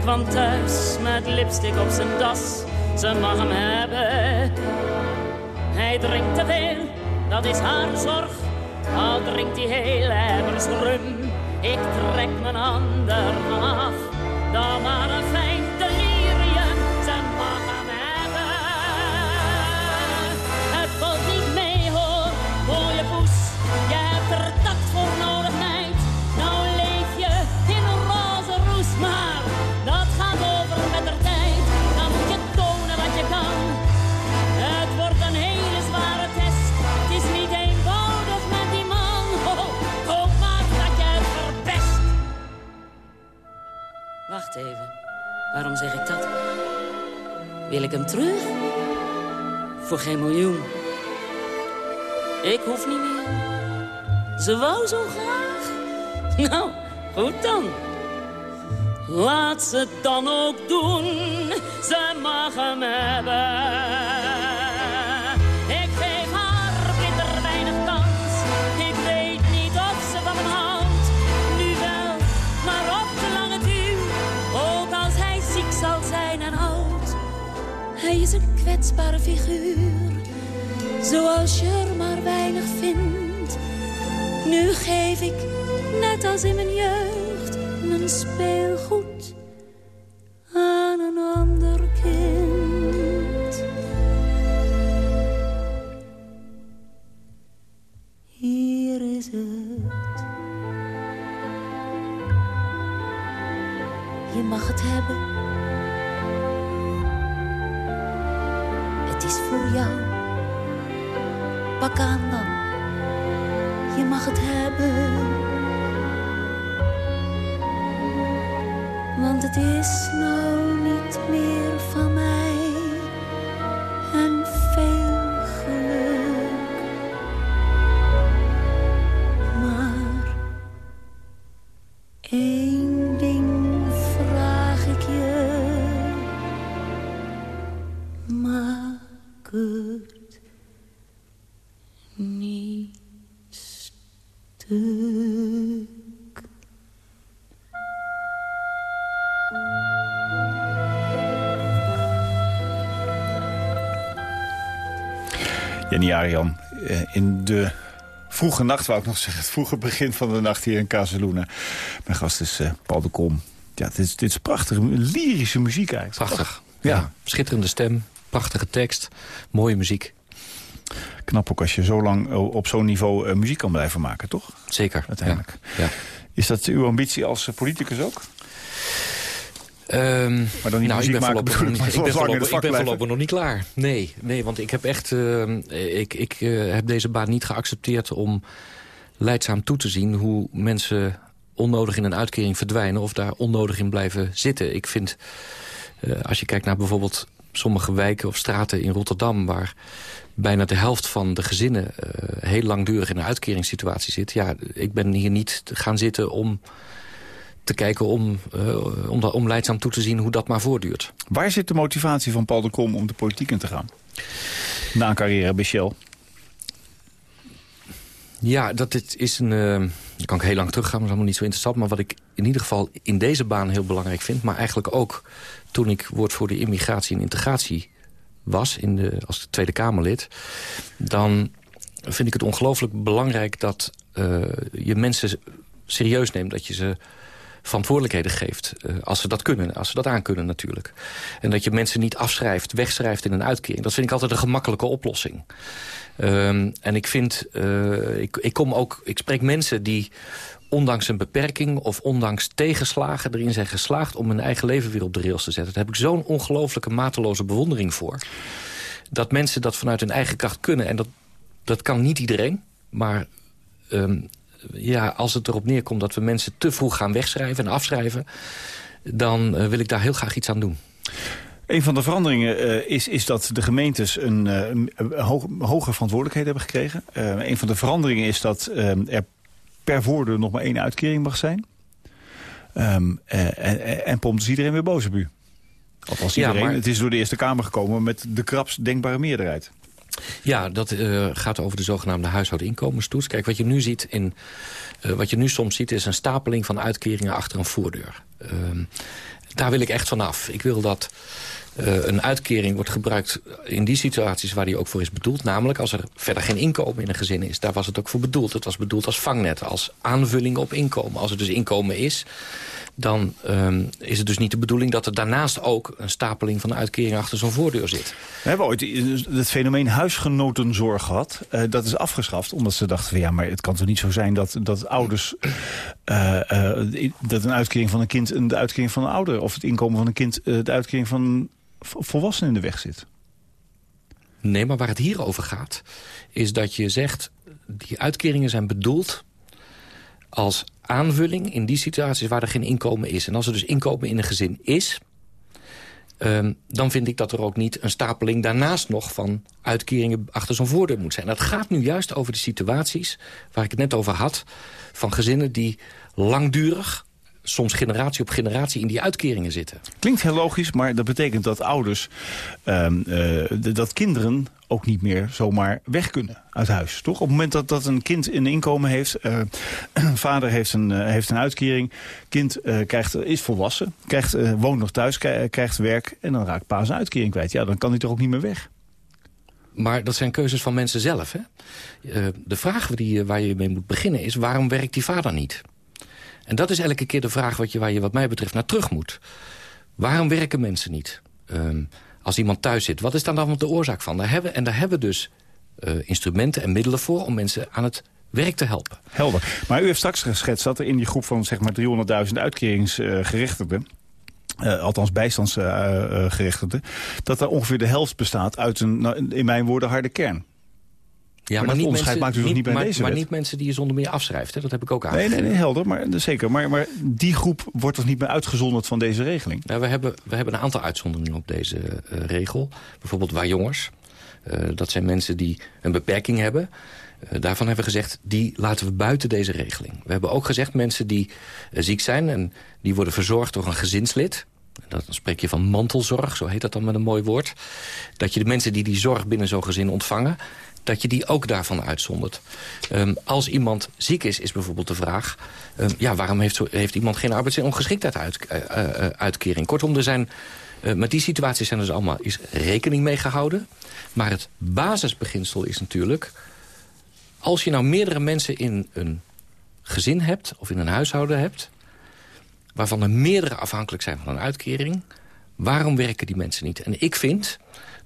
kwam thuis met lipstick op zijn das. Ze mag hem hebben, hij drinkt te veel, dat is haar zorg. Al drinkt hij heel rum, ik trek mijn ander af dan zeg ik dat. Wil ik hem terug? Voor geen miljoen. Ik hoef niet meer. Ze wou zo graag. Nou, goed dan. Laat ze het dan ook doen. Ze mag hem hebben. Kwetsbare figuur, zoals je er maar weinig vindt. Nu geef ik, net als in mijn jeugd, mijn speelgoed aan een ander kind. Hier is het. Je mag het hebben is voor jou. Pak aan dan, je mag het hebben. Want het is nou niet meer van Arian, eh, in de vroege nacht, wou ik nog zeggen. Het vroege begin van de nacht hier in Casaluna. Mijn gast is uh, Paul de Kom. Ja, dit is, dit is prachtige, lyrische muziek eigenlijk. Prachtig. Ja. schitterende stem, prachtige tekst, mooie muziek. Knap ook als je zo lang op zo'n niveau uh, muziek kan blijven maken, toch? Zeker, uiteindelijk. Ja. Is dat uw ambitie als politicus ook? Um, maar dan niet nou, ik ben voorlopig, nog, ik ben voorlopig, ik ben voorlopig nog niet klaar. Nee, nee want ik heb echt... Uh, ik ik uh, heb deze baan niet geaccepteerd om leidzaam toe te zien... hoe mensen onnodig in een uitkering verdwijnen... of daar onnodig in blijven zitten. Ik vind, uh, als je kijkt naar bijvoorbeeld sommige wijken of straten in Rotterdam... waar bijna de helft van de gezinnen uh, heel langdurig in een uitkeringssituatie zit. Ja, ik ben hier niet gaan zitten om te kijken om, uh, om, om leidzaam toe te zien hoe dat maar voortduurt. Waar zit de motivatie van Paul de Kom om de politiek in te gaan? Na een carrière bij Shell. Ja, dat dit is een... Uh, dan kan ik heel lang teruggaan, maar dat is allemaal niet zo interessant. Maar wat ik in ieder geval in deze baan heel belangrijk vind... maar eigenlijk ook toen ik woordvoerder immigratie en integratie was... In de, als Tweede Kamerlid... dan vind ik het ongelooflijk belangrijk dat uh, je mensen serieus neemt. Dat je ze verantwoordelijkheden geeft. Uh, als ze dat kunnen, als ze dat aankunnen natuurlijk. En dat je mensen niet afschrijft, wegschrijft in een uitkering. Dat vind ik altijd een gemakkelijke oplossing. Um, en ik vind, uh, ik, ik, kom ook, ik spreek mensen die ondanks een beperking of ondanks tegenslagen erin zijn geslaagd... om hun eigen leven weer op de rails te zetten. Daar heb ik zo'n ongelooflijke mateloze bewondering voor. Dat mensen dat vanuit hun eigen kracht kunnen. En dat, dat kan niet iedereen. Maar um, ja, als het erop neerkomt dat we mensen te vroeg gaan wegschrijven en afschrijven... dan uh, wil ik daar heel graag iets aan doen. Een van de veranderingen uh, is, is dat de gemeentes een, uh, hoog, hogere verantwoordelijkheid hebben gekregen. Uh, een van de veranderingen is dat er per woorden nog maar één uitkering mag zijn. Um, en, en, pompt dus iedereen weer boos op u. Althans iedereen. Ja, maar... Het is door de Eerste Kamer gekomen met de kraps denkbare meerderheid. Ja, dat uh, gaat over de zogenaamde huishoudeninkomenstoets. Kijk, wat je nu ziet in, uh, wat je nu soms ziet is een stapeling van uitkeringen achter een voordeur. Uh, daar wil ik echt vanaf. Ik wil dat uh, een uitkering wordt gebruikt in die situaties waar die ook voor is bedoeld. Namelijk als er verder geen inkomen in een gezin is. Daar was het ook voor bedoeld. Het was bedoeld als vangnet, als aanvulling op inkomen. Als er dus inkomen is, dan um, is het dus niet de bedoeling... dat er daarnaast ook een stapeling van de uitkering achter zo'n voordeur zit. We hebben ooit het fenomeen huisgenotenzorg gehad. Uh, dat is afgeschaft, omdat ze dachten van... ja, maar het kan toch niet zo zijn dat, dat ouders... Uh, uh, dat een uitkering van een kind de uitkering van een ouder... of het inkomen van een kind de uitkering van volwassenen in de weg zit. Nee, maar waar het hier over gaat... is dat je zegt, die uitkeringen zijn bedoeld als aanvulling in die situaties waar er geen inkomen is. En als er dus inkomen in een gezin is... Ehm, dan vind ik dat er ook niet een stapeling daarnaast nog van uitkeringen achter zo'n voordeur moet zijn. Dat gaat nu juist over de situaties waar ik het net over had... van gezinnen die langdurig soms generatie op generatie in die uitkeringen zitten. Klinkt heel logisch, maar dat betekent dat ouders, ehm, eh, dat kinderen ook niet meer zomaar weg kunnen uit huis. Toch? Op het moment dat, dat een kind een inkomen heeft, uh, vader heeft een, uh, heeft een uitkering, kind krijgt, is volwassen, krijgt, woont nog thuis, krijgt werk en dan raakt pa zijn uitkering kwijt. Ja, dan kan hij toch ook niet meer weg. Maar dat zijn keuzes van mensen zelf. Hè? de vraag die, waar je mee moet beginnen is... waarom werkt die vader niet? En dat is elke keer de vraag wat je, waar je wat mij betreft naar terug moet. Waarom werken mensen niet? Um, als iemand thuis zit, wat is dan dan de oorzaak van? Daar hebben, en daar hebben we dus uh, instrumenten en middelen voor... om mensen aan het werk te helpen. Helder. Maar u heeft straks geschetst dat er in die groep van zeg maar 300.000 uitkeringsgerechtigden... Uh, althans bijstandsgerechtigden... dat er ongeveer de helft bestaat uit een, nou, in mijn woorden, harde kern. Ja, maar, maar niet onderscheid mensen, maakt u niet, niet bij maar, deze maar wet? niet mensen die je zonder meer afschrijft. Hè? Dat heb ik ook Nee, aangegeven. nee, nee, helder. Maar, zeker. Maar, maar die groep wordt toch niet meer uitgezonderd van deze regeling? Ja, we, hebben, we hebben een aantal uitzonderingen op deze uh, regel. Bijvoorbeeld waar jongens. Uh, dat zijn mensen die een beperking hebben. Uh, daarvan hebben we gezegd, die laten we buiten deze regeling. We hebben ook gezegd, mensen die ziek zijn... en die worden verzorgd door een gezinslid... Dat, dan spreek je van mantelzorg, zo heet dat dan met een mooi woord. Dat je de mensen die die zorg binnen zo'n gezin ontvangen dat je die ook daarvan uitzondert. Um, als iemand ziek is, is bijvoorbeeld de vraag... Um, ja, waarom heeft, heeft iemand geen arbeidsongeschiktheid uit, uh, uh, uitkering? Kortom, er zijn, met die situaties zijn dus allemaal is rekening mee gehouden. Maar het basisbeginsel is natuurlijk... als je nou meerdere mensen in een gezin hebt... of in een huishouden hebt... waarvan er meerdere afhankelijk zijn van een uitkering... waarom werken die mensen niet? En ik vind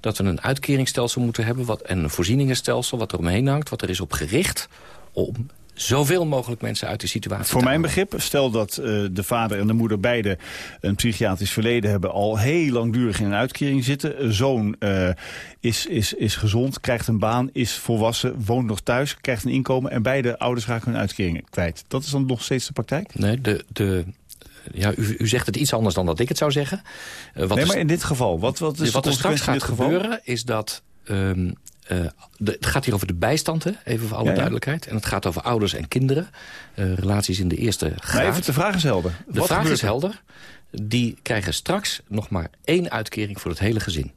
dat we een uitkeringsstelsel moeten hebben... Wat, en een voorzieningenstelsel wat er omheen hangt... wat er is op gericht om zoveel mogelijk mensen uit die situatie Voor mijn begrip, stel dat uh, de vader en de moeder beide een psychiatrisch verleden hebben... al heel langdurig in een uitkering zitten. Zoon uh, is, is, is gezond, krijgt een baan, is volwassen, woont nog thuis... krijgt een inkomen en beide ouders raken hun uitkering kwijt. Dat is dan nog steeds de praktijk? Nee, de, de, ja, u, u zegt het iets anders dan dat ik het zou zeggen. Uh, wat nee, maar in dit geval, wat, wat is wat er straks gaat gebeuren is dat... Um, uh, de, het gaat hier over de bijstand, hè? even voor alle Ja, ja. duidelijkheid. En het gaat over ouders en kinderen. Uh, relaties in de eerste graad. Maar even, de vraag is helder. De Wat vraag is er? helder. Die krijgen straks nog maar één uitkering voor het hele gezin.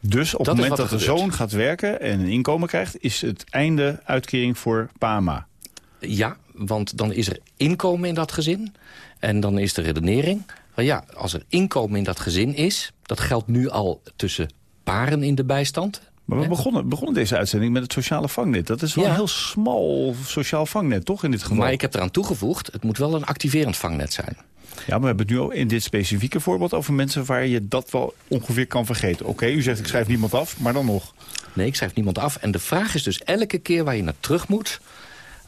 Dus op Dat het moment dat de zoon gaat werken en een inkomen krijgt... is het einde uitkering voor PAMA. Ja, want dan is er inkomen in dat gezin. En dan is de redenering... Van ja, als er inkomen in dat gezin is... dat geldt nu al tussen paren in de bijstand... Maar we begonnen, begonnen deze uitzending met het sociale vangnet. Dat is wel Ja. een heel smal sociaal vangnet, toch, in dit geval? Maar ik heb eraan toegevoegd... het moet wel een activerend vangnet zijn. Ja, maar we hebben het nu al in dit specifieke voorbeeld over mensen... waar je dat wel ongeveer kan vergeten. Oké, u zegt ik schrijf niemand af, maar dan nog. Nee, ik schrijf niemand af. En de vraag is dus elke keer waar je naar terug moet...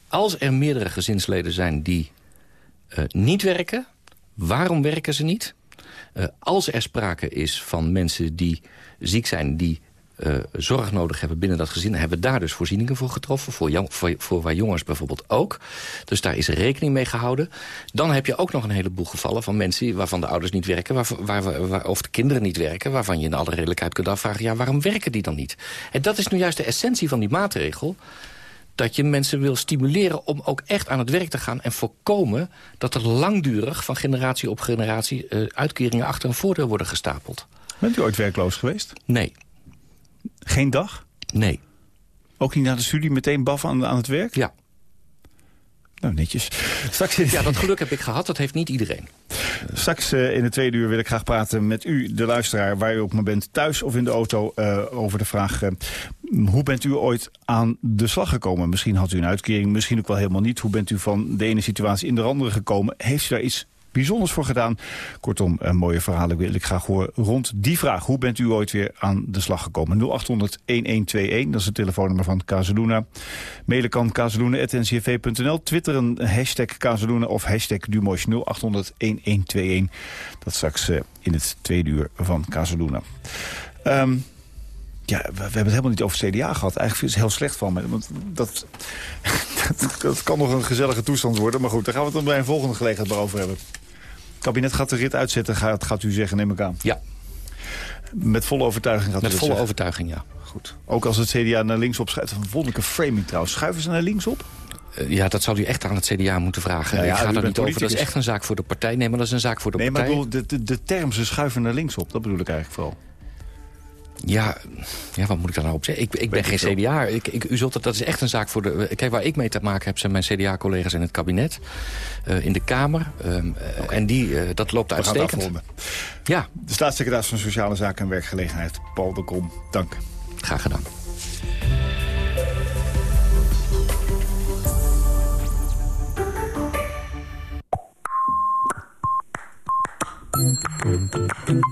als er meerdere gezinsleden zijn die eh, niet werken... waarom werken ze niet? Eh, als er sprake is van mensen die ziek zijn... die eh, zorg nodig hebben binnen dat gezin... hebben we daar dus voorzieningen voor getroffen. Voor, jong- voor, voor waar jongens bijvoorbeeld ook. Dus daar is rekening mee gehouden. Dan heb je ook nog een heleboel gevallen van mensen... waarvan de ouders niet werken, waar, waar, of de kinderen niet werken... waarvan je in alle redelijkheid kunt afvragen... ja, waarom werken die dan niet? En dat is nu juist de essentie van die maatregel dat je mensen wil stimuleren om ook echt aan het werk te gaan... en voorkomen dat er langdurig van generatie op generatie... eh, uitkeringen achter een voordeur worden gestapeld. Bent u ooit werkloos geweest? Nee, Geen dag? nee, Ook niet na de studie meteen baf aan, aan het werk? ja. Nou, netjes. Straks in, Ja, dat geluk heb ik gehad, dat heeft niet iedereen. straks eh, in de tweede uur wil ik graag praten met u, de luisteraar... waar u ook maar bent, thuis of in de auto... eh, over de vraag, eh, hoe bent u ooit aan de slag gekomen? Misschien had u een uitkering, misschien ook wel helemaal niet. Hoe bent u van de ene situatie in de andere gekomen? Heeft u daar iets bijzonders voor gedaan? Kortom, mooie verhalen wil ik graag horen rond die vraag. Hoe bent u ooit weer aan de slag gekomen? 0800-1121, dat is het telefoonnummer van Casaluna. Mailen kan casaluna.ncv.nl. Twitteren hashtag Casaluna of hashtag Dumosh 0800-1121. Dat straks eh, in het tweede uur van Casaluna. Ehm, ja, we, hebben het helemaal niet over CDA gehad. Eigenlijk is het heel slecht van me. Want dat, dat, dat kan nog een gezellige toestand worden. Maar goed, daar gaan we het dan bij een volgende gelegenheid maar over hebben. Het kabinet gaat de rit uitzetten, gaat, gaat u zeggen, neem ik aan. Ja, Met volle overtuiging gaat u Met volle zeggen? overtuiging, ja. Goed. Ook als het CDA naar links op schuift. Een wonderlijke framing trouwens. Schuiven ze naar links op? Eh, ja, dat zou u echt aan het CDA moeten vragen. Ja, ik ga daar niet over. Dat is echt een zaak voor de partij. Nee, maar dat is een zaak voor de Nee, maar partij. bedoel, de, de, de term ze schuiven naar links op. Dat bedoel ik eigenlijk vooral. Ja, ja, wat moet ik daar nou op zeggen? Ik, ik ben geen veel. CDA. Ik, ik, u zult het, dat is echt een zaak voor de... Kijk, waar ik mee te maken heb, zijn mijn CDA-collega's in het kabinet. eh, in de Kamer. ehm, eh, En die, eh, dat loopt We uitstekend. Ja, De staatssecretaris van Sociale Zaken en Werkgelegenheid, Paul de Krom. Dank. graag gedaan. Ik.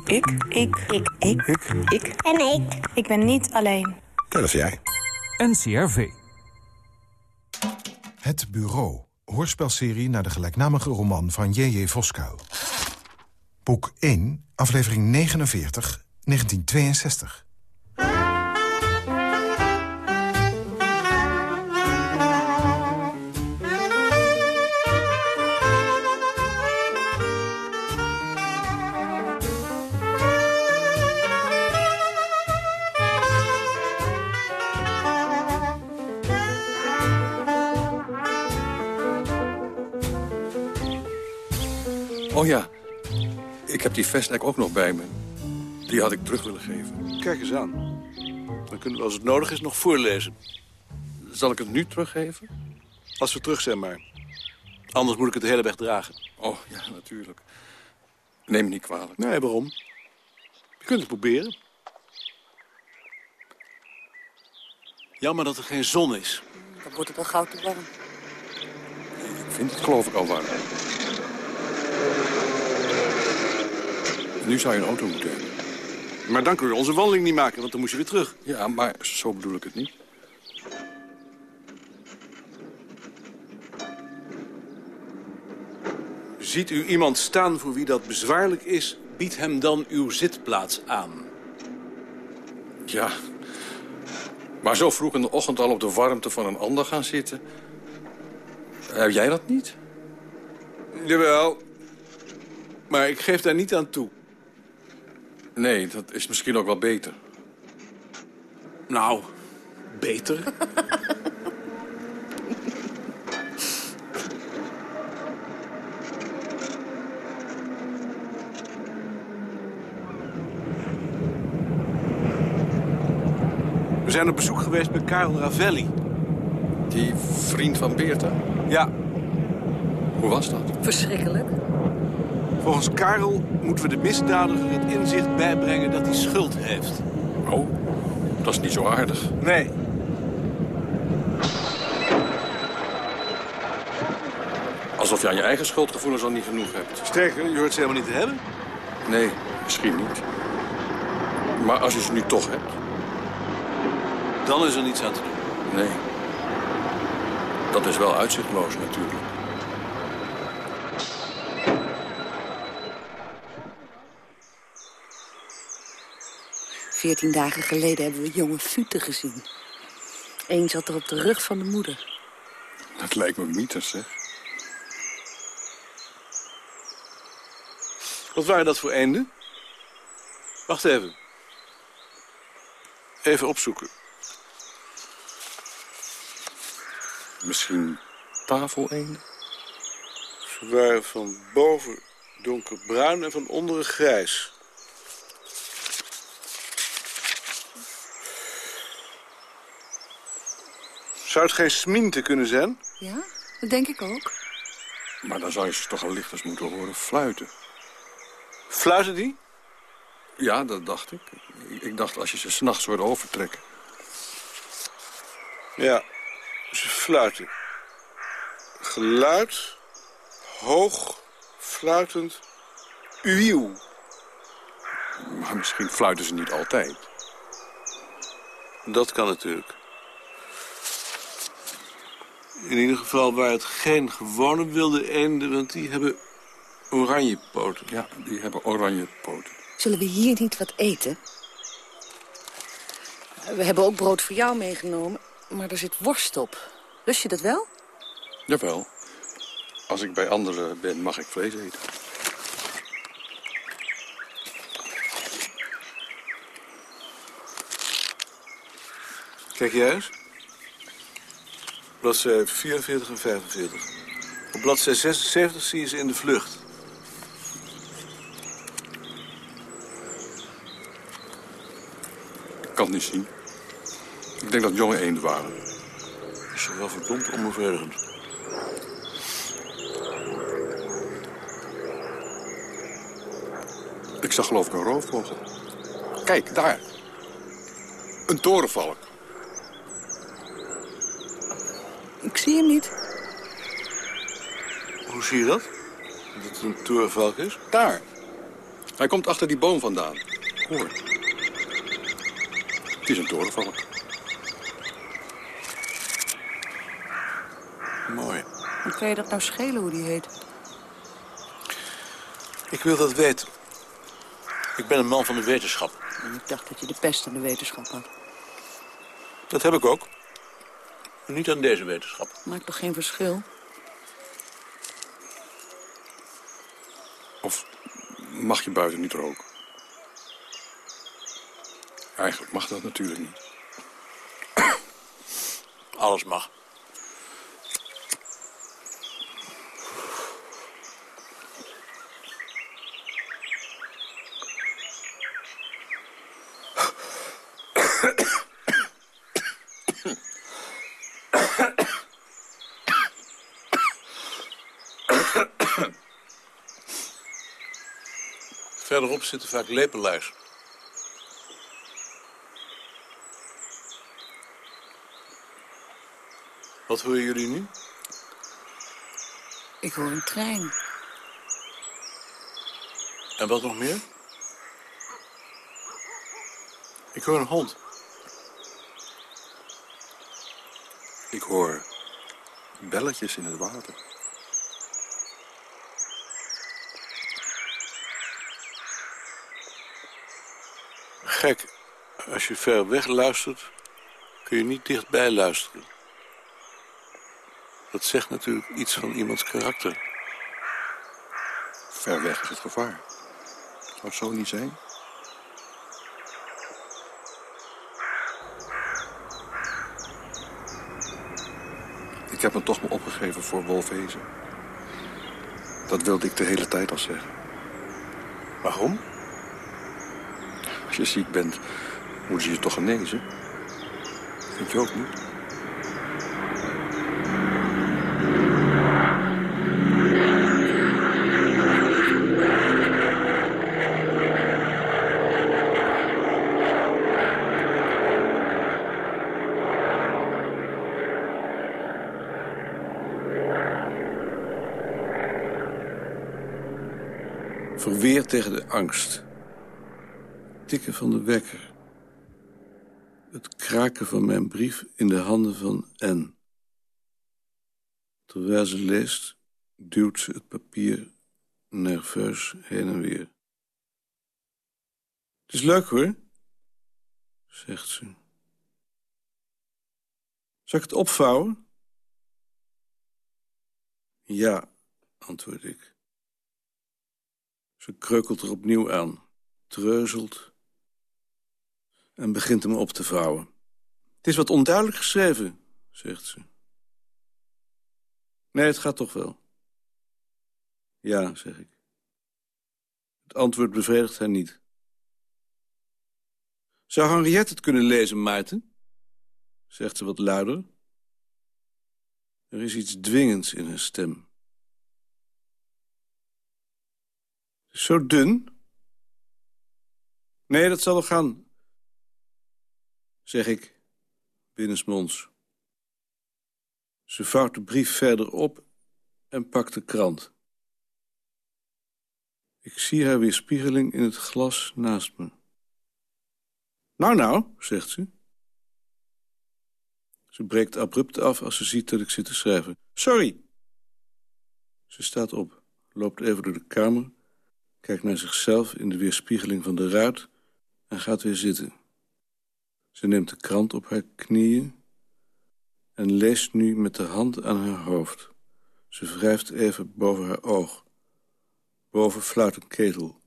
Ik. Ik. Ik. Ik. En ik. Ik ben niet alleen. Dat is jij. NCRV. Het Bureau. Hoorspelserie naar de gelijknamige roman van J.J. Voskuil. Boek 1, aflevering 49, 1962. Oh ja, ik heb die vestnek ook nog bij me. Die had ik terug willen geven. Kijk eens aan. Dan kunnen we als het nodig is nog voorlezen. Zal ik het nu teruggeven? Als we terug zijn maar. Anders moet ik het de hele weg dragen. Oh, ja, natuurlijk. Neem me niet kwalijk. Nee, waarom? Je kunt het proberen. Jammer dat er geen zon is. Dan wordt het al gauw te warm. Ik vind het geloof ik al warm. Nu zou je een auto moeten hebben. Maar dan kunnen we onze wandeling niet maken, want dan moet je weer terug. Ja, maar zo bedoel ik het niet. Ziet u iemand staan voor wie dat bezwaarlijk is, bied hem dan uw zitplaats aan. Ja. Maar zo vroeg in de ochtend al op de warmte van een ander gaan zitten... Heb jij dat niet? Jawel. Maar ik geef daar niet aan toe. Nee, dat is misschien ook wel beter. Nou, beter. We zijn op bezoek geweest bij Karel Ravelli. Die vriend van Beerta? Ja, Hoe was dat? Verschrikkelijk. Volgens Karel moeten we de misdadiger het inzicht bijbrengen dat hij schuld heeft. Oh, dat is niet zo aardig. Nee. Alsof je aan je eigen schuldgevoelens al niet genoeg hebt. Sterker, je hoort ze helemaal niet te hebben. Nee, misschien niet. Maar als je ze nu toch hebt? Dan is er niets aan te doen. Nee. Dat is wel uitzichtloos natuurlijk. Veertien dagen geleden hebben we jonge Fute gezien. Eén zat er op de rug van de moeder. Dat lijkt me mythes, zeg. Wat waren dat voor eenden? Wacht even. Even opzoeken. Misschien tafeleenden? Ze waren van boven donkerbruin en van onderen grijs. Zou het geen sminte kunnen zijn? Ja, dat denk ik ook. Maar dan zou je ze toch al lichters moeten horen fluiten. Fluiten die? Ja, dat dacht ik. Ik- dacht als je ze s'nachts hoort overtrekken. Ja, ze fluiten. Geluid, hoog, fluitend, uwieuw. Maar misschien fluiten ze niet altijd. Dat kan natuurlijk. In ieder geval waar het geen gewone wilde eenden... want die hebben oranje poten. Ja, die hebben oranje poten. Zullen we hier niet wat eten? We hebben ook brood voor jou meegenomen, maar er zit worst op. Lust je dat wel? Jawel. Als ik bij anderen ben, mag ik vlees eten. Kijk je eens? Bladzij 44 en 45. Op bladzij 76 zie je ze in de vlucht. Ik kan het niet zien. Ik denk dat jonge eenden waren. Is wel verdomd onbevredigend. Ik zag geloof ik een roofvogel. Kijk, daar. Een torenvalk. Ik zie hem niet. Hoe zie je dat? Dat het een torenvalk is? Daar. Hij komt achter die boom vandaan. Hoor. Het is een torenvalk. Mooi. Hoe kan je dat nou schelen hoe die heet? Ik wil dat weten. Ik ben een man van de wetenschap. En ik dacht dat je de pest aan de wetenschap had. Dat heb ik ook. Niet aan deze wetenschap. Maakt toch geen verschil? Of mag je buiten niet roken? Eigenlijk mag dat natuurlijk niet. Alles mag. Verderop zitten vaak lepelaars. Wat horen jullie nu? Ik hoor een trein. En wat nog meer? Ik hoor een hond. Ik hoor belletjes in het water. Gek, als je ver weg luistert, kun je niet dichtbij luisteren. Dat zegt natuurlijk iets van iemands karakter. Ver weg is het gevaar. Zou het zo niet zijn? Ik heb me toch maar opgegeven voor Wolfhezen. Dat wilde ik de hele tijd al zeggen. Waarom? Als je ziek bent, moeten ze je toch genezen? Vind je ook niet? Verweer tegen de angst. Tikken van de wekker. Het kraken van mijn brief in de handen van N. Terwijl ze leest, duwt ze het papier nerveus heen en weer. Het is leuk, hoor, zegt ze. Zal ik het opvouwen? Ja, antwoord ik. Ze kreukelt er opnieuw aan, treuzelt en begint hem op te vouwen. Het is wat onduidelijk geschreven, zegt ze. Nee, het gaat toch wel. Ja, zeg ik. Het antwoord bevredigt haar niet. Zou Henriette het kunnen lezen, Maarten? Zegt ze wat luider. Er is iets dwingends in haar stem. Zo dun? Nee, dat zal wel gaan. Zeg ik, binnensmonds. Ze vouwt de brief verder op en pakt de krant. Ik zie haar weerspiegeling in het glas naast me. Nou, nou, zegt ze. Ze breekt abrupt af als ze ziet dat ik zit te schrijven. Sorry. Ze staat op, loopt even door de kamer kijkt naar zichzelf in de weerspiegeling van de ruit en gaat weer zitten. Ze neemt de krant op haar knieën en leest nu met de hand aan haar hoofd. Ze wrijft even boven haar oog. Boven fluit een ketel.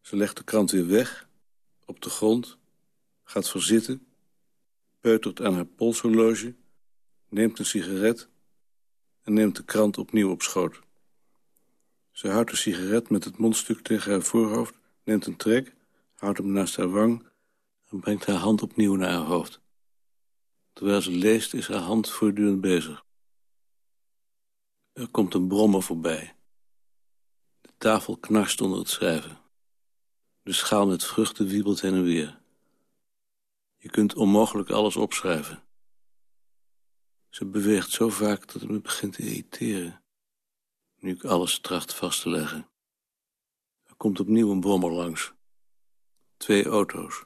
Ze legt de krant weer weg, op de grond, gaat voor zitten peutert aan haar polshorloge, neemt een sigaret en neemt de krant opnieuw op schoot. Ze houdt de sigaret met het mondstuk tegen haar voorhoofd, neemt een trek, houdt hem naast haar wang en brengt haar hand opnieuw naar haar hoofd. Terwijl ze leest is haar hand voortdurend bezig. Er komt een brommer voorbij. De tafel knarst onder het schrijven. De schaal met vruchten wiebelt heen en weer. Je kunt onmogelijk alles opschrijven. Ze beweegt zo vaak dat het me begint te irriteren. Nu ik alles tracht vast te leggen. Er komt opnieuw een brommer langs. Twee auto's.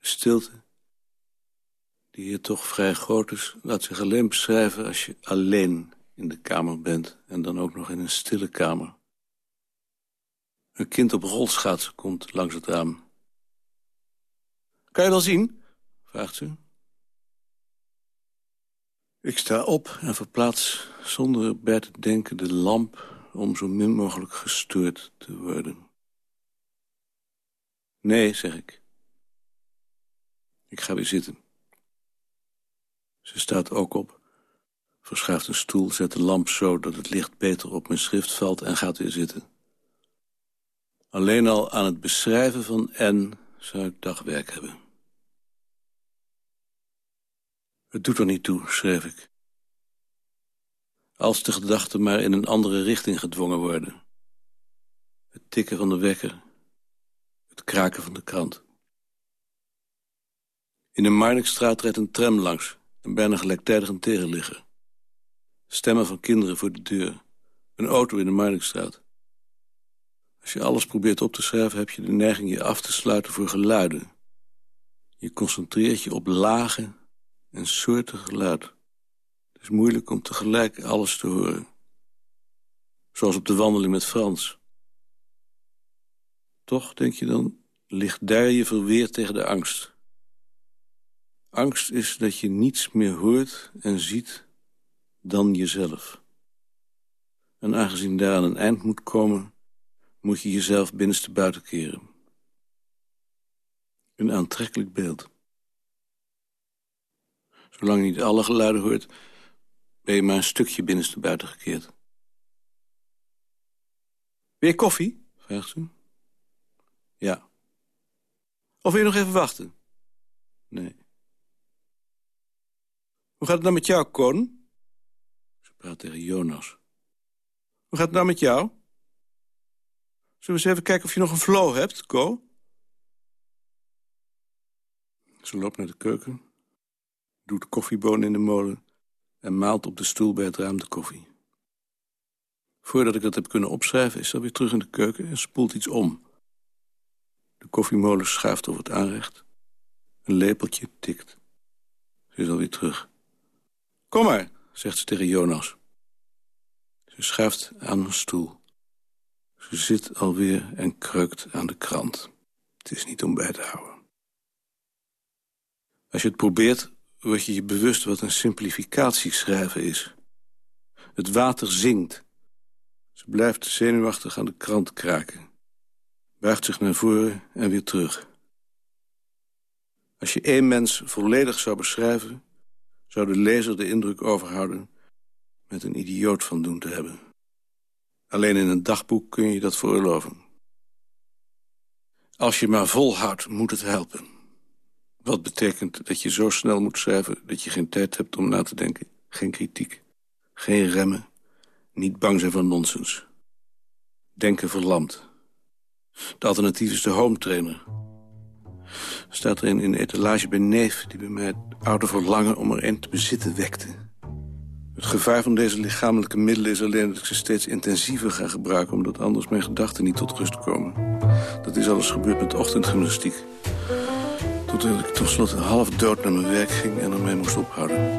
Stilte, die hier toch vrij groot is, laat zich alleen beschrijven als je alleen in de kamer bent en dan ook nog in een stille kamer. Een kind op rolschaatsen komt langs het raam. Kan je wel zien? vraagt ze. Ik sta op en verplaats zonder erbij te denken de lamp... om zo min mogelijk gestoord te worden. Nee, zeg ik. Ik ga weer zitten. Ze staat ook op, verschuift een stoel, zet de lamp zo... dat het licht beter op mijn schrift valt en gaat weer zitten. Alleen al aan het beschrijven van N zou ik dagwerk hebben. Het doet er niet toe, schreef ik. Als de gedachten maar in een andere richting gedwongen worden. Het tikken van de wekker. Het kraken van de krant. In de Marnixstraat rijdt een tram langs... en bijna gelijktijdig een tegenligger. Stemmen van kinderen voor de deur. Een auto in de Marnixstraat. Als je alles probeert op te schrijven... heb je de neiging je af te sluiten voor geluiden. Je concentreert je op lage en soorten geluid. Het is moeilijk om tegelijk alles te horen. Zoals op de wandeling met Frans. Toch, denk je dan, ligt daar je verweer tegen de angst. Angst is dat je niets meer hoort en ziet dan jezelf. En aangezien daar aan een eind moet komen moet je jezelf binnenste buiten keren. Een aantrekkelijk beeld. Zolang je niet alle geluiden hoort, ben je maar een stukje binnenste buiten gekeerd. Weer koffie? vraagt ze. Ja. Of wil je nog even wachten? Nee. Hoe gaat het nou met jou, Koon? Ze praat tegen Jonas. Hoe gaat het nou met jou? Zullen we eens even kijken of je nog een flow hebt, Ko? Ze loopt naar de keuken, doet koffiebonen in de molen... en maalt op de stoel bij het raam de koffie. Voordat ik dat heb kunnen opschrijven, is ze weer terug in de keuken... en spoelt iets om. De koffiemolen schuift over het aanrecht. Een lepeltje tikt. Ze is alweer terug. Kom maar, zegt ze tegen Jonas. Ze schuift aan een stoel. Ze zit alweer en kreukt aan de krant. Het is niet om bij te houden. Als je het probeert, word je je bewust wat een simplificatie schrijven is. Het water zingt. Ze blijft zenuwachtig aan de krant kraken. Buigt zich naar voren en weer terug. Als je één mens volledig zou beschrijven... zou de lezer de indruk overhouden... met een idioot van doen te hebben. Alleen in een dagboek kun je dat veroorloven. Als je maar volhoudt, moet het helpen. Wat betekent dat je zo snel moet schrijven... dat je geen tijd hebt om na te denken. Geen kritiek. Geen remmen. Niet bang zijn voor nonsens. Denken verlamd. Het alternatief is de home trainer. Staat er in de etalage bij neef... die bij mij het oude verlangen om er een te bezitten wekte. Het gevaar van deze lichamelijke middelen is alleen dat ik ze steeds intensiever ga gebruiken... omdat anders mijn gedachten niet tot rust komen. Dat is alles gebeurd met ochtendgymnastiek. Totdat ik tenslotte half dood naar mijn werk ging en ermee moest ophouden.